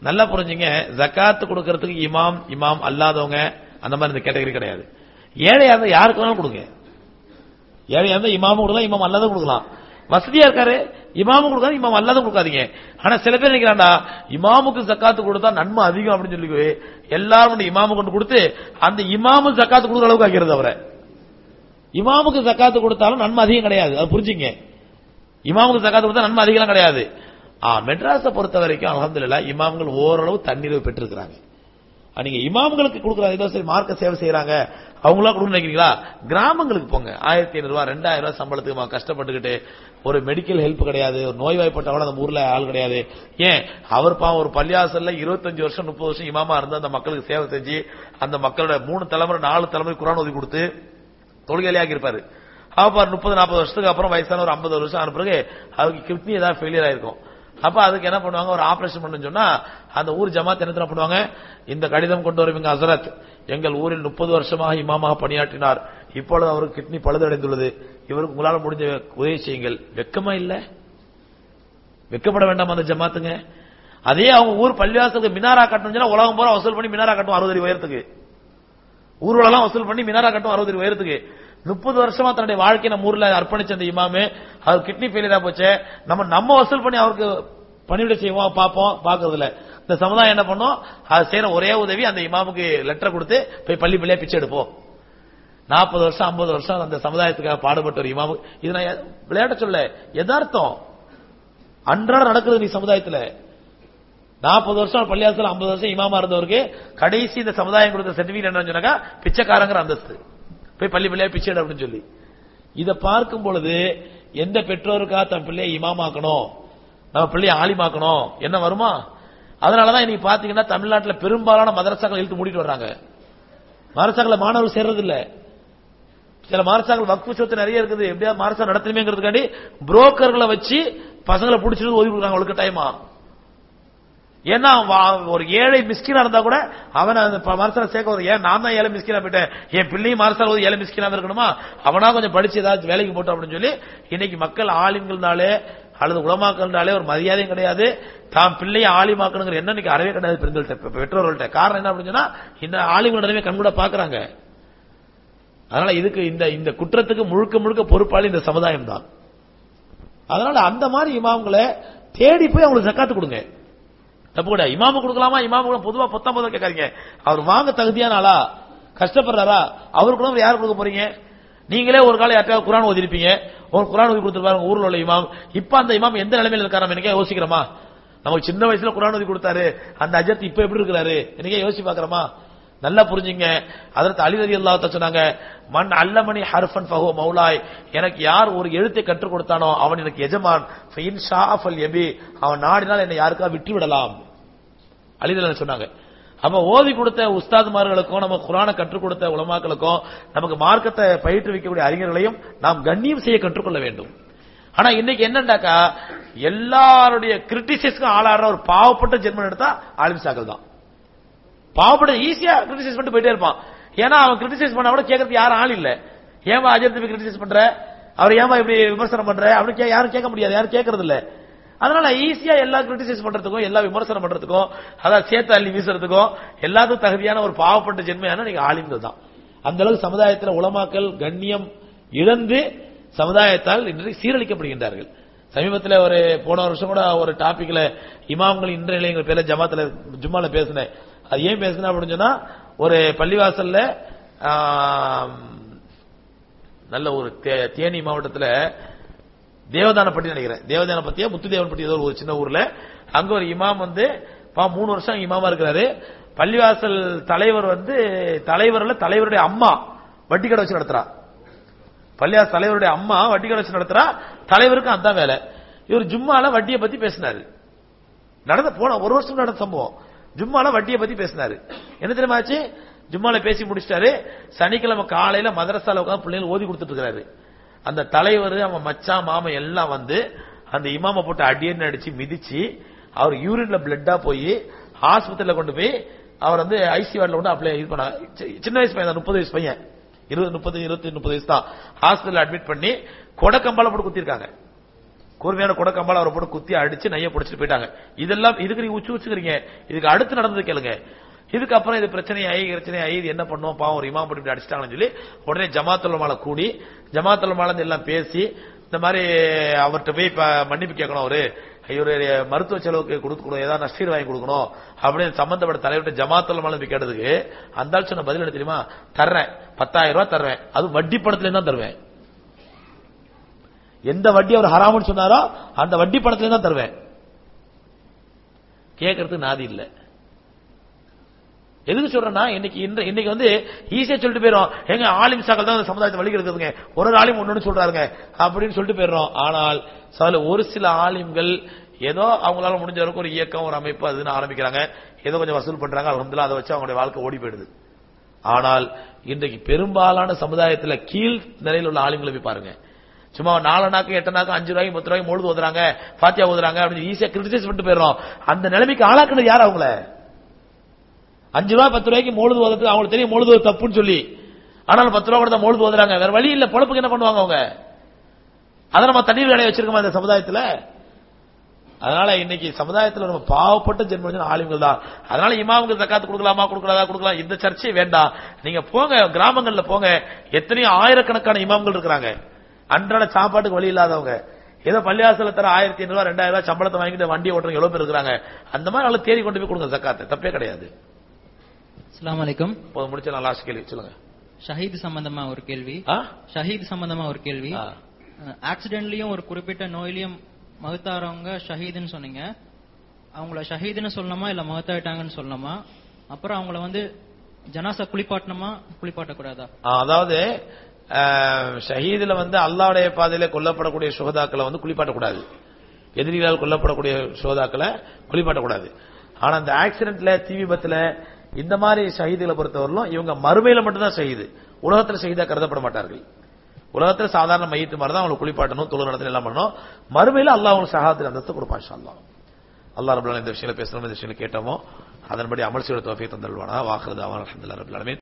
Speaker 1: நல்லா புரிஞ்சுங்க ஜக்காத்து கொடுக்கறதுக்கு இமாம் இமாம் அல்லாதவங்க அந்த மாதிரி இந்த கேட்டகரி கிடையாது. ஏழையா இருந்தா யாருக்கு வேணாலும் கொடுங்க. ஏழையா இருந்தா இமாமும் கொடுக்கலாம் இமாம் அல்லாத கொடுக்கலாம். வசதியா இருக்காரு இமாமும் கொடுக்காது இமாம் அல்லாத கொடுக்காதீங்க. ஆனா சில பேர் நினைக்கிறாண்டா இமாமுக்கு ஜக்காத்து கொடுத்தா நன்மை அதிகம் அப்படின்னு சொல்லி எல்லாரும் இமாமு கொண்டு கொடுத்து அந்த இமாமு ஜக்காத்து கொடுக்குற அளவுக்கு ஆகிறது அவரை. இமாமுக்கு ஜக்காத்து கொடுத்தாலும் நன்மை அதிகம் கிடையாது. அது புரிஞ்சுங்க. இமாமுக்கு ஜக்காத்து கொடுத்தா நன்மை அதிகம் கிடையாது. மெட்ராஸை பொறுத்த வரைக்கும் அலமதுல்லா இமாம்கள் ஓரளவு தண்ணீர் பெற்றிருக்கிறாங்க. நீங்க இமாம்களுக்கு கொடுக்குற ஏதோ சரி மார்க்க சேவை செய்யறாங்க அவங்களா கொடுக்க நினைக்கிறீங்களா? கிராமங்களுக்கு போங்க. ஆயிரத்தி ஐநூறு ரூபாய் ரெண்டாயிரம் ரூபாய் சம்பளத்துக்கு கஷ்டப்பட்டுக்கிட்டு ஒரு மெடிக்கல் ஹெல்ப் கிடையாது ஒரு நோய்வாய்ப்பட்ட கூட அந்த ஊர்ல ஆள் கிடையாது. ஏன்? அவர் பாவம் ஒரு பள்ளியாசல்ல இருபத்தஞ்சு வருஷம் முப்பது வருஷம் இமாமா இருந்து அந்த மக்களுக்கு சேவை செஞ்சு அந்த மக்களோட மூணு தலைமுறை நாலு தலைமுறை குரான் ஒதுக்கி கொடுத்து தொழுகையிலே இருப்பாரு. அவர் முப்பது நாற்பது வருஷத்துக்கு அப்புறம் வயசான ஒரு ஐம்பது வருஷம் ஆன பிறகு அவருக்கு கிட்னி ஏதாவது ஃபெயிலியர் ஆயிருக்கும். அப்ப அதுக்கு என்ன பண்ணுவாங்க? ஒரு ஆபரேஷன் பண்ணு சொன்னா அந்த ஊர் ஜமாத் என்ன பண்ணுவாங்க? இந்த கடிதம் கொண்டு வருவீங்க ஹசரத். எங்கள் ஊரில் முப்பது வருஷமாக இமாமாக பணியாற்றினார். இப்பொழுது அவருக்கு கிட்னி பழுதடைந்துள்ளது. இவருக்கு உங்களால் முடிஞ்ச உதவி செய்யுங்கள். வெக்கமா இல்ல? வெக்கப்பட வேண்டாம் அந்த ஜமாத்துங்க? அதே அவங்க ஊர் பள்ளிவாசலுக்கு மினாரா கட்டணும் உலகம் போற வசூல் பண்ணி மினாரா கட்டும் அறுபது உயரத்துக்கு. ஊர்வலம் வசூல் பண்ணி மினாரா கட்டும் அறுபது உயரத்துக்கு. முப்பது வருஷமா தன்னுடைய வாழ்க்கை நம்ம ஊர்ல அர்ப்பணிச்ச அந்த இமாமு அவர் கிட்னி ஃபெயிலியரா போச்சு. நம்ம நம்ம வசூல் பண்ணி அவருக்கு பணிவிட செய்வோம் பார்ப்போம்? பார்க்கறது இந்த சமுதாயம் என்ன பண்ணும்? அது செய்யற ஒரே உதவி அந்த இமாமுக்கு லெட்டர் கொடுத்து போய் பள்ளி பிள்ளையா பிச்சை எடுப்போம். நாற்பது வருஷம் ஐம்பது வருஷம் அந்த சமுதாயத்துக்காக பாடுபட்ட ஒரு இமாமு. இது நான் விளையாட்ட சொல்ல எதார்த்தம். அன்றாட நடக்குது நீ சமுதாயத்தில். நாற்பது வருஷம் பள்ளியாசல் ஐம்பது வருஷம் இமாமா இருந்தவருக்கு கடைசி இந்த சமுதாயம் கொடுத்த சர்டிபிகேட் என்ன சொன்னாக்கா பிச்சைக்காரங்கிற அந்தஸ்து. போய் பள்ளி பள்ளியா பிச்சைடு அப்படின்னு சொல்லி. இதை பார்க்கும் பொழுது எந்த பெற்றோருக்கா தன் பிள்ளையை இமாமாக்கணும்? நம்ம பிள்ளையை ஆலிமாக்கணும்? என்ன வருமா? அதனாலதான் இன்னைக்கு பாத்தீங்கன்னா தமிழ்நாட்டில் பெரும்பாலான மதரசாக்கள் இழுத்து மூடிட்டு வர்றாங்க. மதரசாக்களை மாணவர்கள் சேர்றது இல்ல சில மாரசாக்கள் வக்ஃபு சொத்து நிறைய இருக்குது. எப்படியாவது மாரசா நடத்தணுமேங்கிறதுக்காண்டி புரோக்கர்களை வச்சு பசங்களை பிடிச்சிருந்து ஓய்வு கொடுக்குறாங்க ஒழுக்க டைமா. ஏன்னா ஒரு ஏழை மிஸ்கினா இருந்தா கூட அவனை அந்த சேர்க்க ஏன் நான் தான் ஏழை மிஸ்கினா போயிட்டேன் என் பிள்ளையும் மரசால் ஒரு ஏழை மிஸ்கினா இருக்கணுமா அவனா கொஞ்சம் படிச்சு ஏதாவது வேலைக்கு போட்டோம் அப்படின்னு சொல்லி இன்னைக்கு மக்கள் ஆளுங்கள்னாலே அல்லது உளமாக்கல்னாலே ஒரு மரியாதையும் கிடையாது. தாம் பிள்ளையை ஆலிமாக்கணுங்கிற என்ன இன்னைக்கு அறவே கிடையாது பெண்கள்கிட்ட பெற்றோர்கள்ட்ட. காரணம் என்ன அப்படின்னு சொன்னா இந்த கண் கண்கூட பாக்குறாங்க அதனால இதுக்கு இந்த இந்த குற்றத்துக்கு முழுக்க முழுக்க பொறுப்பாளி இந்த சமுதாயம் தான். அதனால அந்த மாதிரி இமாம்களை தேடி போய் அவங்களுக்கு சக்காத்து கொடுங்க. தப்பு கிடையாது. இமாமு கொடுக்கலாமா? இமாமு கூட பொதுவா பொத்தாம் போதும் கேட்காதீங்க. அவர் வாங்க தகுதியான ஆளா? கஷ்டப்படுறாரா? அவருக்கு கூட யார் கொடுக்க போறீங்க? நீங்களே ஒரு காலம் யார்ட்டையாவது குரான் ஓதிருப்பீங்க ஒரு குரான் ஓதி கொடுத்துருப்பாரு ஊர்ல உள்ள இமாம். இப்ப அந்த இமாம் எந்த நிலைமையில் இருக்காரு எனக்கே யோசிக்கிறோமா? நமக்கு சின்ன வயசுல குரான் ஓதி கொடுத்தாரு. அந்த அஜத் இப்ப எப்படி இருக்கிறாரு? எனக்கே யோசிச்சு பாக்குறோமா நல்லா புரிஞ்சுங்க. அதற்கு அலிரதி அல்லாஹ் சொன்னாங்க மண் அல்லமணி ஹர்ஃபன் ஃபஹோ மௌலாய். எனக்கு யார் ஒரு எழுத்தை கற்றுக் கொடுத்தானோ அவன் எனக்கு எஜமான். ஃபைன் ஷா ஃபல் எபி அவன் நாடினால் என்னை யாருக்கா விட்டு விடலாம் அழிதல் சொன்னாங்க. அப்ப ஓதி கொடுத்த உஸ்தாதுமார்களுக்கும் நம்ம குரானை கற்றுக் கொடுத்த உலமாக்களுக்கும் நமக்கு மார்க்கத்தை பயிற்றுவிக்கக்கூடிய அறிஞர்களையும் நாம் கண்ணியம் செய்ய கற்றுக்கொள்ள வேண்டும். ஆனா இன்னைக்கு என்னண்டாக்கா எல்லாருடைய கிரிட்டிசிஸ்க்கும் ஆளாடுற ஒரு பாவப்பட்ட ஜென்மன் எடுத்தா ஆலிம்சாக்கள் தான். பாவப்பட்ட ஈஸியா கிரிட்டிசைஸ் பண்ணிட்டு போயிட்டே இருப்பான். ஏன்னா அவன் கிரிட்டிசைஸ் பண்ண கூட கேட்கறதுக்கு யாரும் ஆள் இல்ல. ஏமா அஜய் தம்பி கிரிட்டிசைஸ் பண்ற? அவர் ஏமா இப்படி விமர்சனம் பண்ற? அப்படின்னு யாரும் கேட்க முடியாது. யாரும் கேட்கறது இல்ல அதனால ஈஸியா எல்லா கிரிட்டிசைஸ் பண்றதுக்கும் எல்லா விமர்சனம் பண்றதுக்கும் அதாவது சேத்த அள்ளி வீசுறதுக்கும் எல்லாத்துக்கும் தகுதியான ஒரு பாவப்பட்ட ஜென்மையான நீங்க ஆளிந்தது தான். அந்த அளவுக்கு சமுதாயத்தில் உளமாக்கல் கண்ணியம் இழந்து சமுதாயத்தால் இன்றைக்கு சீரழிக்கப்படுகின்றார்கள். சமீபத்தில் ஒரு போன வருஷம் கூட ஒரு டாபிக்ல இமாம்கள் இன்றைய நிலையங்கள் பேர்ல ஜமாத்துல ஜும்மால பேசினேன். அது ஏன் பேசினேன் அப்படின்னு சொன்னா ஒரு பள்ளிவாசல்ல நல்ல ஒரு தே- தேனி மாவட்டத்தில் தேவதான பட்டி நினைக்கிறேன். தேவதான தேவதானப்பட்டியா முத்துதேவன்பட்டி ஏதோ ஒரு சின்ன ஊர்ல. அங்க ஒரு இமாம் வந்து பா மூணு வருஷம் இமாமா இருக்கிறாரு. பள்ளிவாசல் தலைவர் வந்து தலைவர்ல தலைவருடைய அம்மா வட்டி கடை வச்சு நடத்துறா. பள்ளிவாசல் தலைவருடைய அம்மா வட்டி கடை வச்சு நடத்துறா. தலைவருக்கும் அந்த வேலை. இவர் ஜும்மால வட்டியை பத்தி பேசினாரு. நடந்த போன ஒரு வருஷம் நடந்த சம்பவம். ஜும்மால வட்டியை பத்தி பேசினாரு. என்ன தெரியுமா ஆச்சு? ஜும்மால பேசி முடிச்சிட்டாரு. சனிக்கிழமை காலையில மதரசால உட்காந்து பிள்ளைங்க ஓதி கொடுத்துட்டு இருக்கிறாரு. அந்த தலைவர் அவன் மச்சான் மாமன் எல்லாம் வந்து அந்த இமாம போட்டு அடியன்னு அடிச்சு மிதிச்சு அவர் யூரின்ல பிளட்டா போய் ஆஸ்பத்திரியில கொண்டு போய் அவர் வந்து ஐசி வார்டில் கொண்டு அப்ளை இது பண்ண சி- சின்ன வயசு பையன் தான் முப்பது வயசு பையன். இருபது முப்பது இருபத்தி முப்பது வயசு தான். ஹாஸ்பிட்டல் அட்மிட் பண்ணி கொடக்கம்பால போட்டு குத்திருக்காங்க. கூர்மையான கொடக்கம்பால அவரை போட்டு குத்தி அடிச்சு நைய பிடிச்சிட்டு போயிட்டாங்க. இதெல்லாம் இதுக்கு நீங்க உச்சு உச்சுக்கிறீங்க. இதுக்கு அடுத்து நடந்தது கேளுங்க. இதுக்கப்புறம் இது பிரச்சனை ஆகி பிரச்சனை ஆகி இது என்ன பண்ணுவோம்? பாவம் ஒரு இமாம் இப்படி அடிச்சிட்டாங்கன்னு சொல்லி உடனே ஜமாத்துல் மாலை கூடி ஜமாத்துல் மாலை எல்லாம் பேசி இந்த மாதிரி அவர்கிட்ட போய் மன்னிப்பு கேட்கணும் அவரு. இவரு மருத்துவ செலவுக்கு கொடுக்கணும் ஏதாவது நஷ்டீர் வாங்கி கொடுக்கணும் அப்படின்னு சம்பந்தப்பட்ட தலைவர்கிட்ட ஜமாத்துல் மாலை கேட்டதுக்கு அந்த சொன்ன பதில் என்ன தெரியுமா? தர்றேன் பத்தாயிரம் ரூபாய் தர்றேன். அது வட்டி பணத்துல தான் தருவேன். எந்த வட்டி அவர் ஹராம்னு சொன்னாரோ அந்த வட்டி பணத்துல தான் தருவேன். கேட்கறதுக்கு நாதி இல்லை. எதுக்கு சொல்றேன்னா இன்னைக்கு இன்னைக்கு வந்து ஈஸியா சொல்லிட்டு போயிடும் எங்க ஆலிம் சாக்கள் தான் அந்த சமுதாயத்தை வழி இருக்குதுங்க. ஒரு ஒரு ஆலிம் ஒன்று சொல்றாருங்க. அப்படின்னு சொல்லிட்டு போயிடுறோம். ஆனால் சில ஒரு சில ஆலிம்கள் ஏதோ அவங்களால முடிஞ்ச அளவுக்கு ஒரு இயக்கம் ஒரு அமைப்பு அதுன்னு ஆரம்பிக்கிறாங்க. ஏதோ கொஞ்சம் வசூல் பண்றாங்க. அவங்க அதை வச்சு அவங்களுடைய வாழ்க்கை ஓடி போயிடுது ஆனால் இன்றைக்கு பெரும்பாலான சமுதாயத்தில் கீழ் நிலையில் உள்ள ஆளுங்களை போய் பாருங்க. சும்மா நாலனாக்கு எட்டனாக்கு அஞ்சு ரூபாய்க்கு பத்து ரூபாய்க்கு முழுது ஓதுறாங்க பாத்தியா ஓதுறாங்க அப்படின்னு ஈஸியா கிரிட்டிசைஸ் பண்ணிட்டு போயிடுறோம். அந்த நிலைமைக்கு ஆளாக்குனது யார் அவங்கள? அஞ்சு ரூபா பத்து ரூபாய்க்கு மொழுது ஓதுறது அவங்களுக்கு தெரியும் மொழுது தப்புன்னு சொல்லி. ஆனால் பத்து ரூபா கொடுத்தா மொழுது ஓதுறாங்க. வேற வழி இல்ல பொழப்புக்கு என்ன பண்ணுவாங்க அவங்க? அதை நம்ம தண்ணீர் வேலையை வச்சிருக்கோமா இந்த சமுதாயத்துல? அதனால இன்னைக்கு சமுதாயத்துல நம்ம பாவப்பட்ட ஜென்மஜன் ஆளுங்கள் தான். அதனால இமாவுக்கு தக்காத்து கொடுக்கலாமா கொடுக்கலாதா கொடுக்கலாம். இந்த சர்ச்சை வேண்டாம். நீங்க போங்க கிராமங்கள்ல போங்க. எத்தனையோ ஆயிரக்கணக்கான இமாம்கள் இருக்கிறாங்க. அன்றாட சாப்பாட்டுக்கு வழி இல்லாதவங்க. ஏதோ பள்ளியாசல தர ஆயிரத்தி ஐநூறு ரூபாய் ரெண்டாயிரம் ரூபாய் சம்பளத்தை வாங்கிட்டு வண்டி ஓட்டுறவங்க எவ்வளவு பேர் இருக்கிறாங்க. அந்த மாதிரி நல்லா தேடி கொண்டு போய் கொடுங்க சக்காத்தை தப்பே கிடையாது.
Speaker 14: அஸ்ஸலாமு அலைக்கும்.
Speaker 1: போதும் முடிச்சு நான் லாஸ்ட் கேள்வி சொல்லுங்க.
Speaker 14: ஷஹீத் சம்பந்தமா ஒரு கேள்வி. ஷஹீத் சம்பந்தமா ஒரு கேள்வி. ஆக்சிடென்ட்லயும் ஒரு குறிப்பிட்ட நோயிலையும் மகுத்தாரவங்க ஷஹீதுன்னு சொன்னீங்க. அவங்கள ஷஹீதுன்னு சொல்லணுமா இல்ல மகுத்தாயிட்டாங்கன்னு சொல்லணுமா? அப்புறம் அவங்கள வந்து ஜனாசா குளிப்பாட்டணுமா குளிப்பாட்டக்கூடாதா?
Speaker 1: அதாவது ஷஹீதுல வந்து அல்லாவுடைய பாதையில கொல்லப்படக்கூடிய சுகதாக்களை வந்து குளிப்பாட்டக்கூடாது. எதிரிகளால் கொல்லப்படக்கூடிய சுகதாக்களை குளிப்பாட்டக்கூடாது. ஆனா இந்த ஆக்சிடென்ட்ல தீ விபத்துல இந்த மாதிரி ஷஹீதுகளை பொறுத்தவரையிலும் இவங்க மறுமையில மட்டும்தான் ஷஹீது. உலகத்துல ஷஹீதா கருதப்பட மாட்டார்கள். உலகத்துல சாதாரண மையத்து மாதிரி தான் அவங்களுக்கு குளிப்பாட்டணும் தொழில் நடத்தணும் எல்லாம் பண்ணணும். மறுமையில அல்லா அவங்களுக்கு சகாதத்தில் அந்தஸ்து கொடுப்பான் இன்ஷா அல்லா ரபுல்லா இந்த விஷயங்களை பேசணும் இந்த விஷயங்களை கேட்டோமோ அதன்படி அமல் செய்ய தோஃபியை தந்தல்வானா வாக்குறது அவன் அலமதுல்லா ரபுல்லாலுமே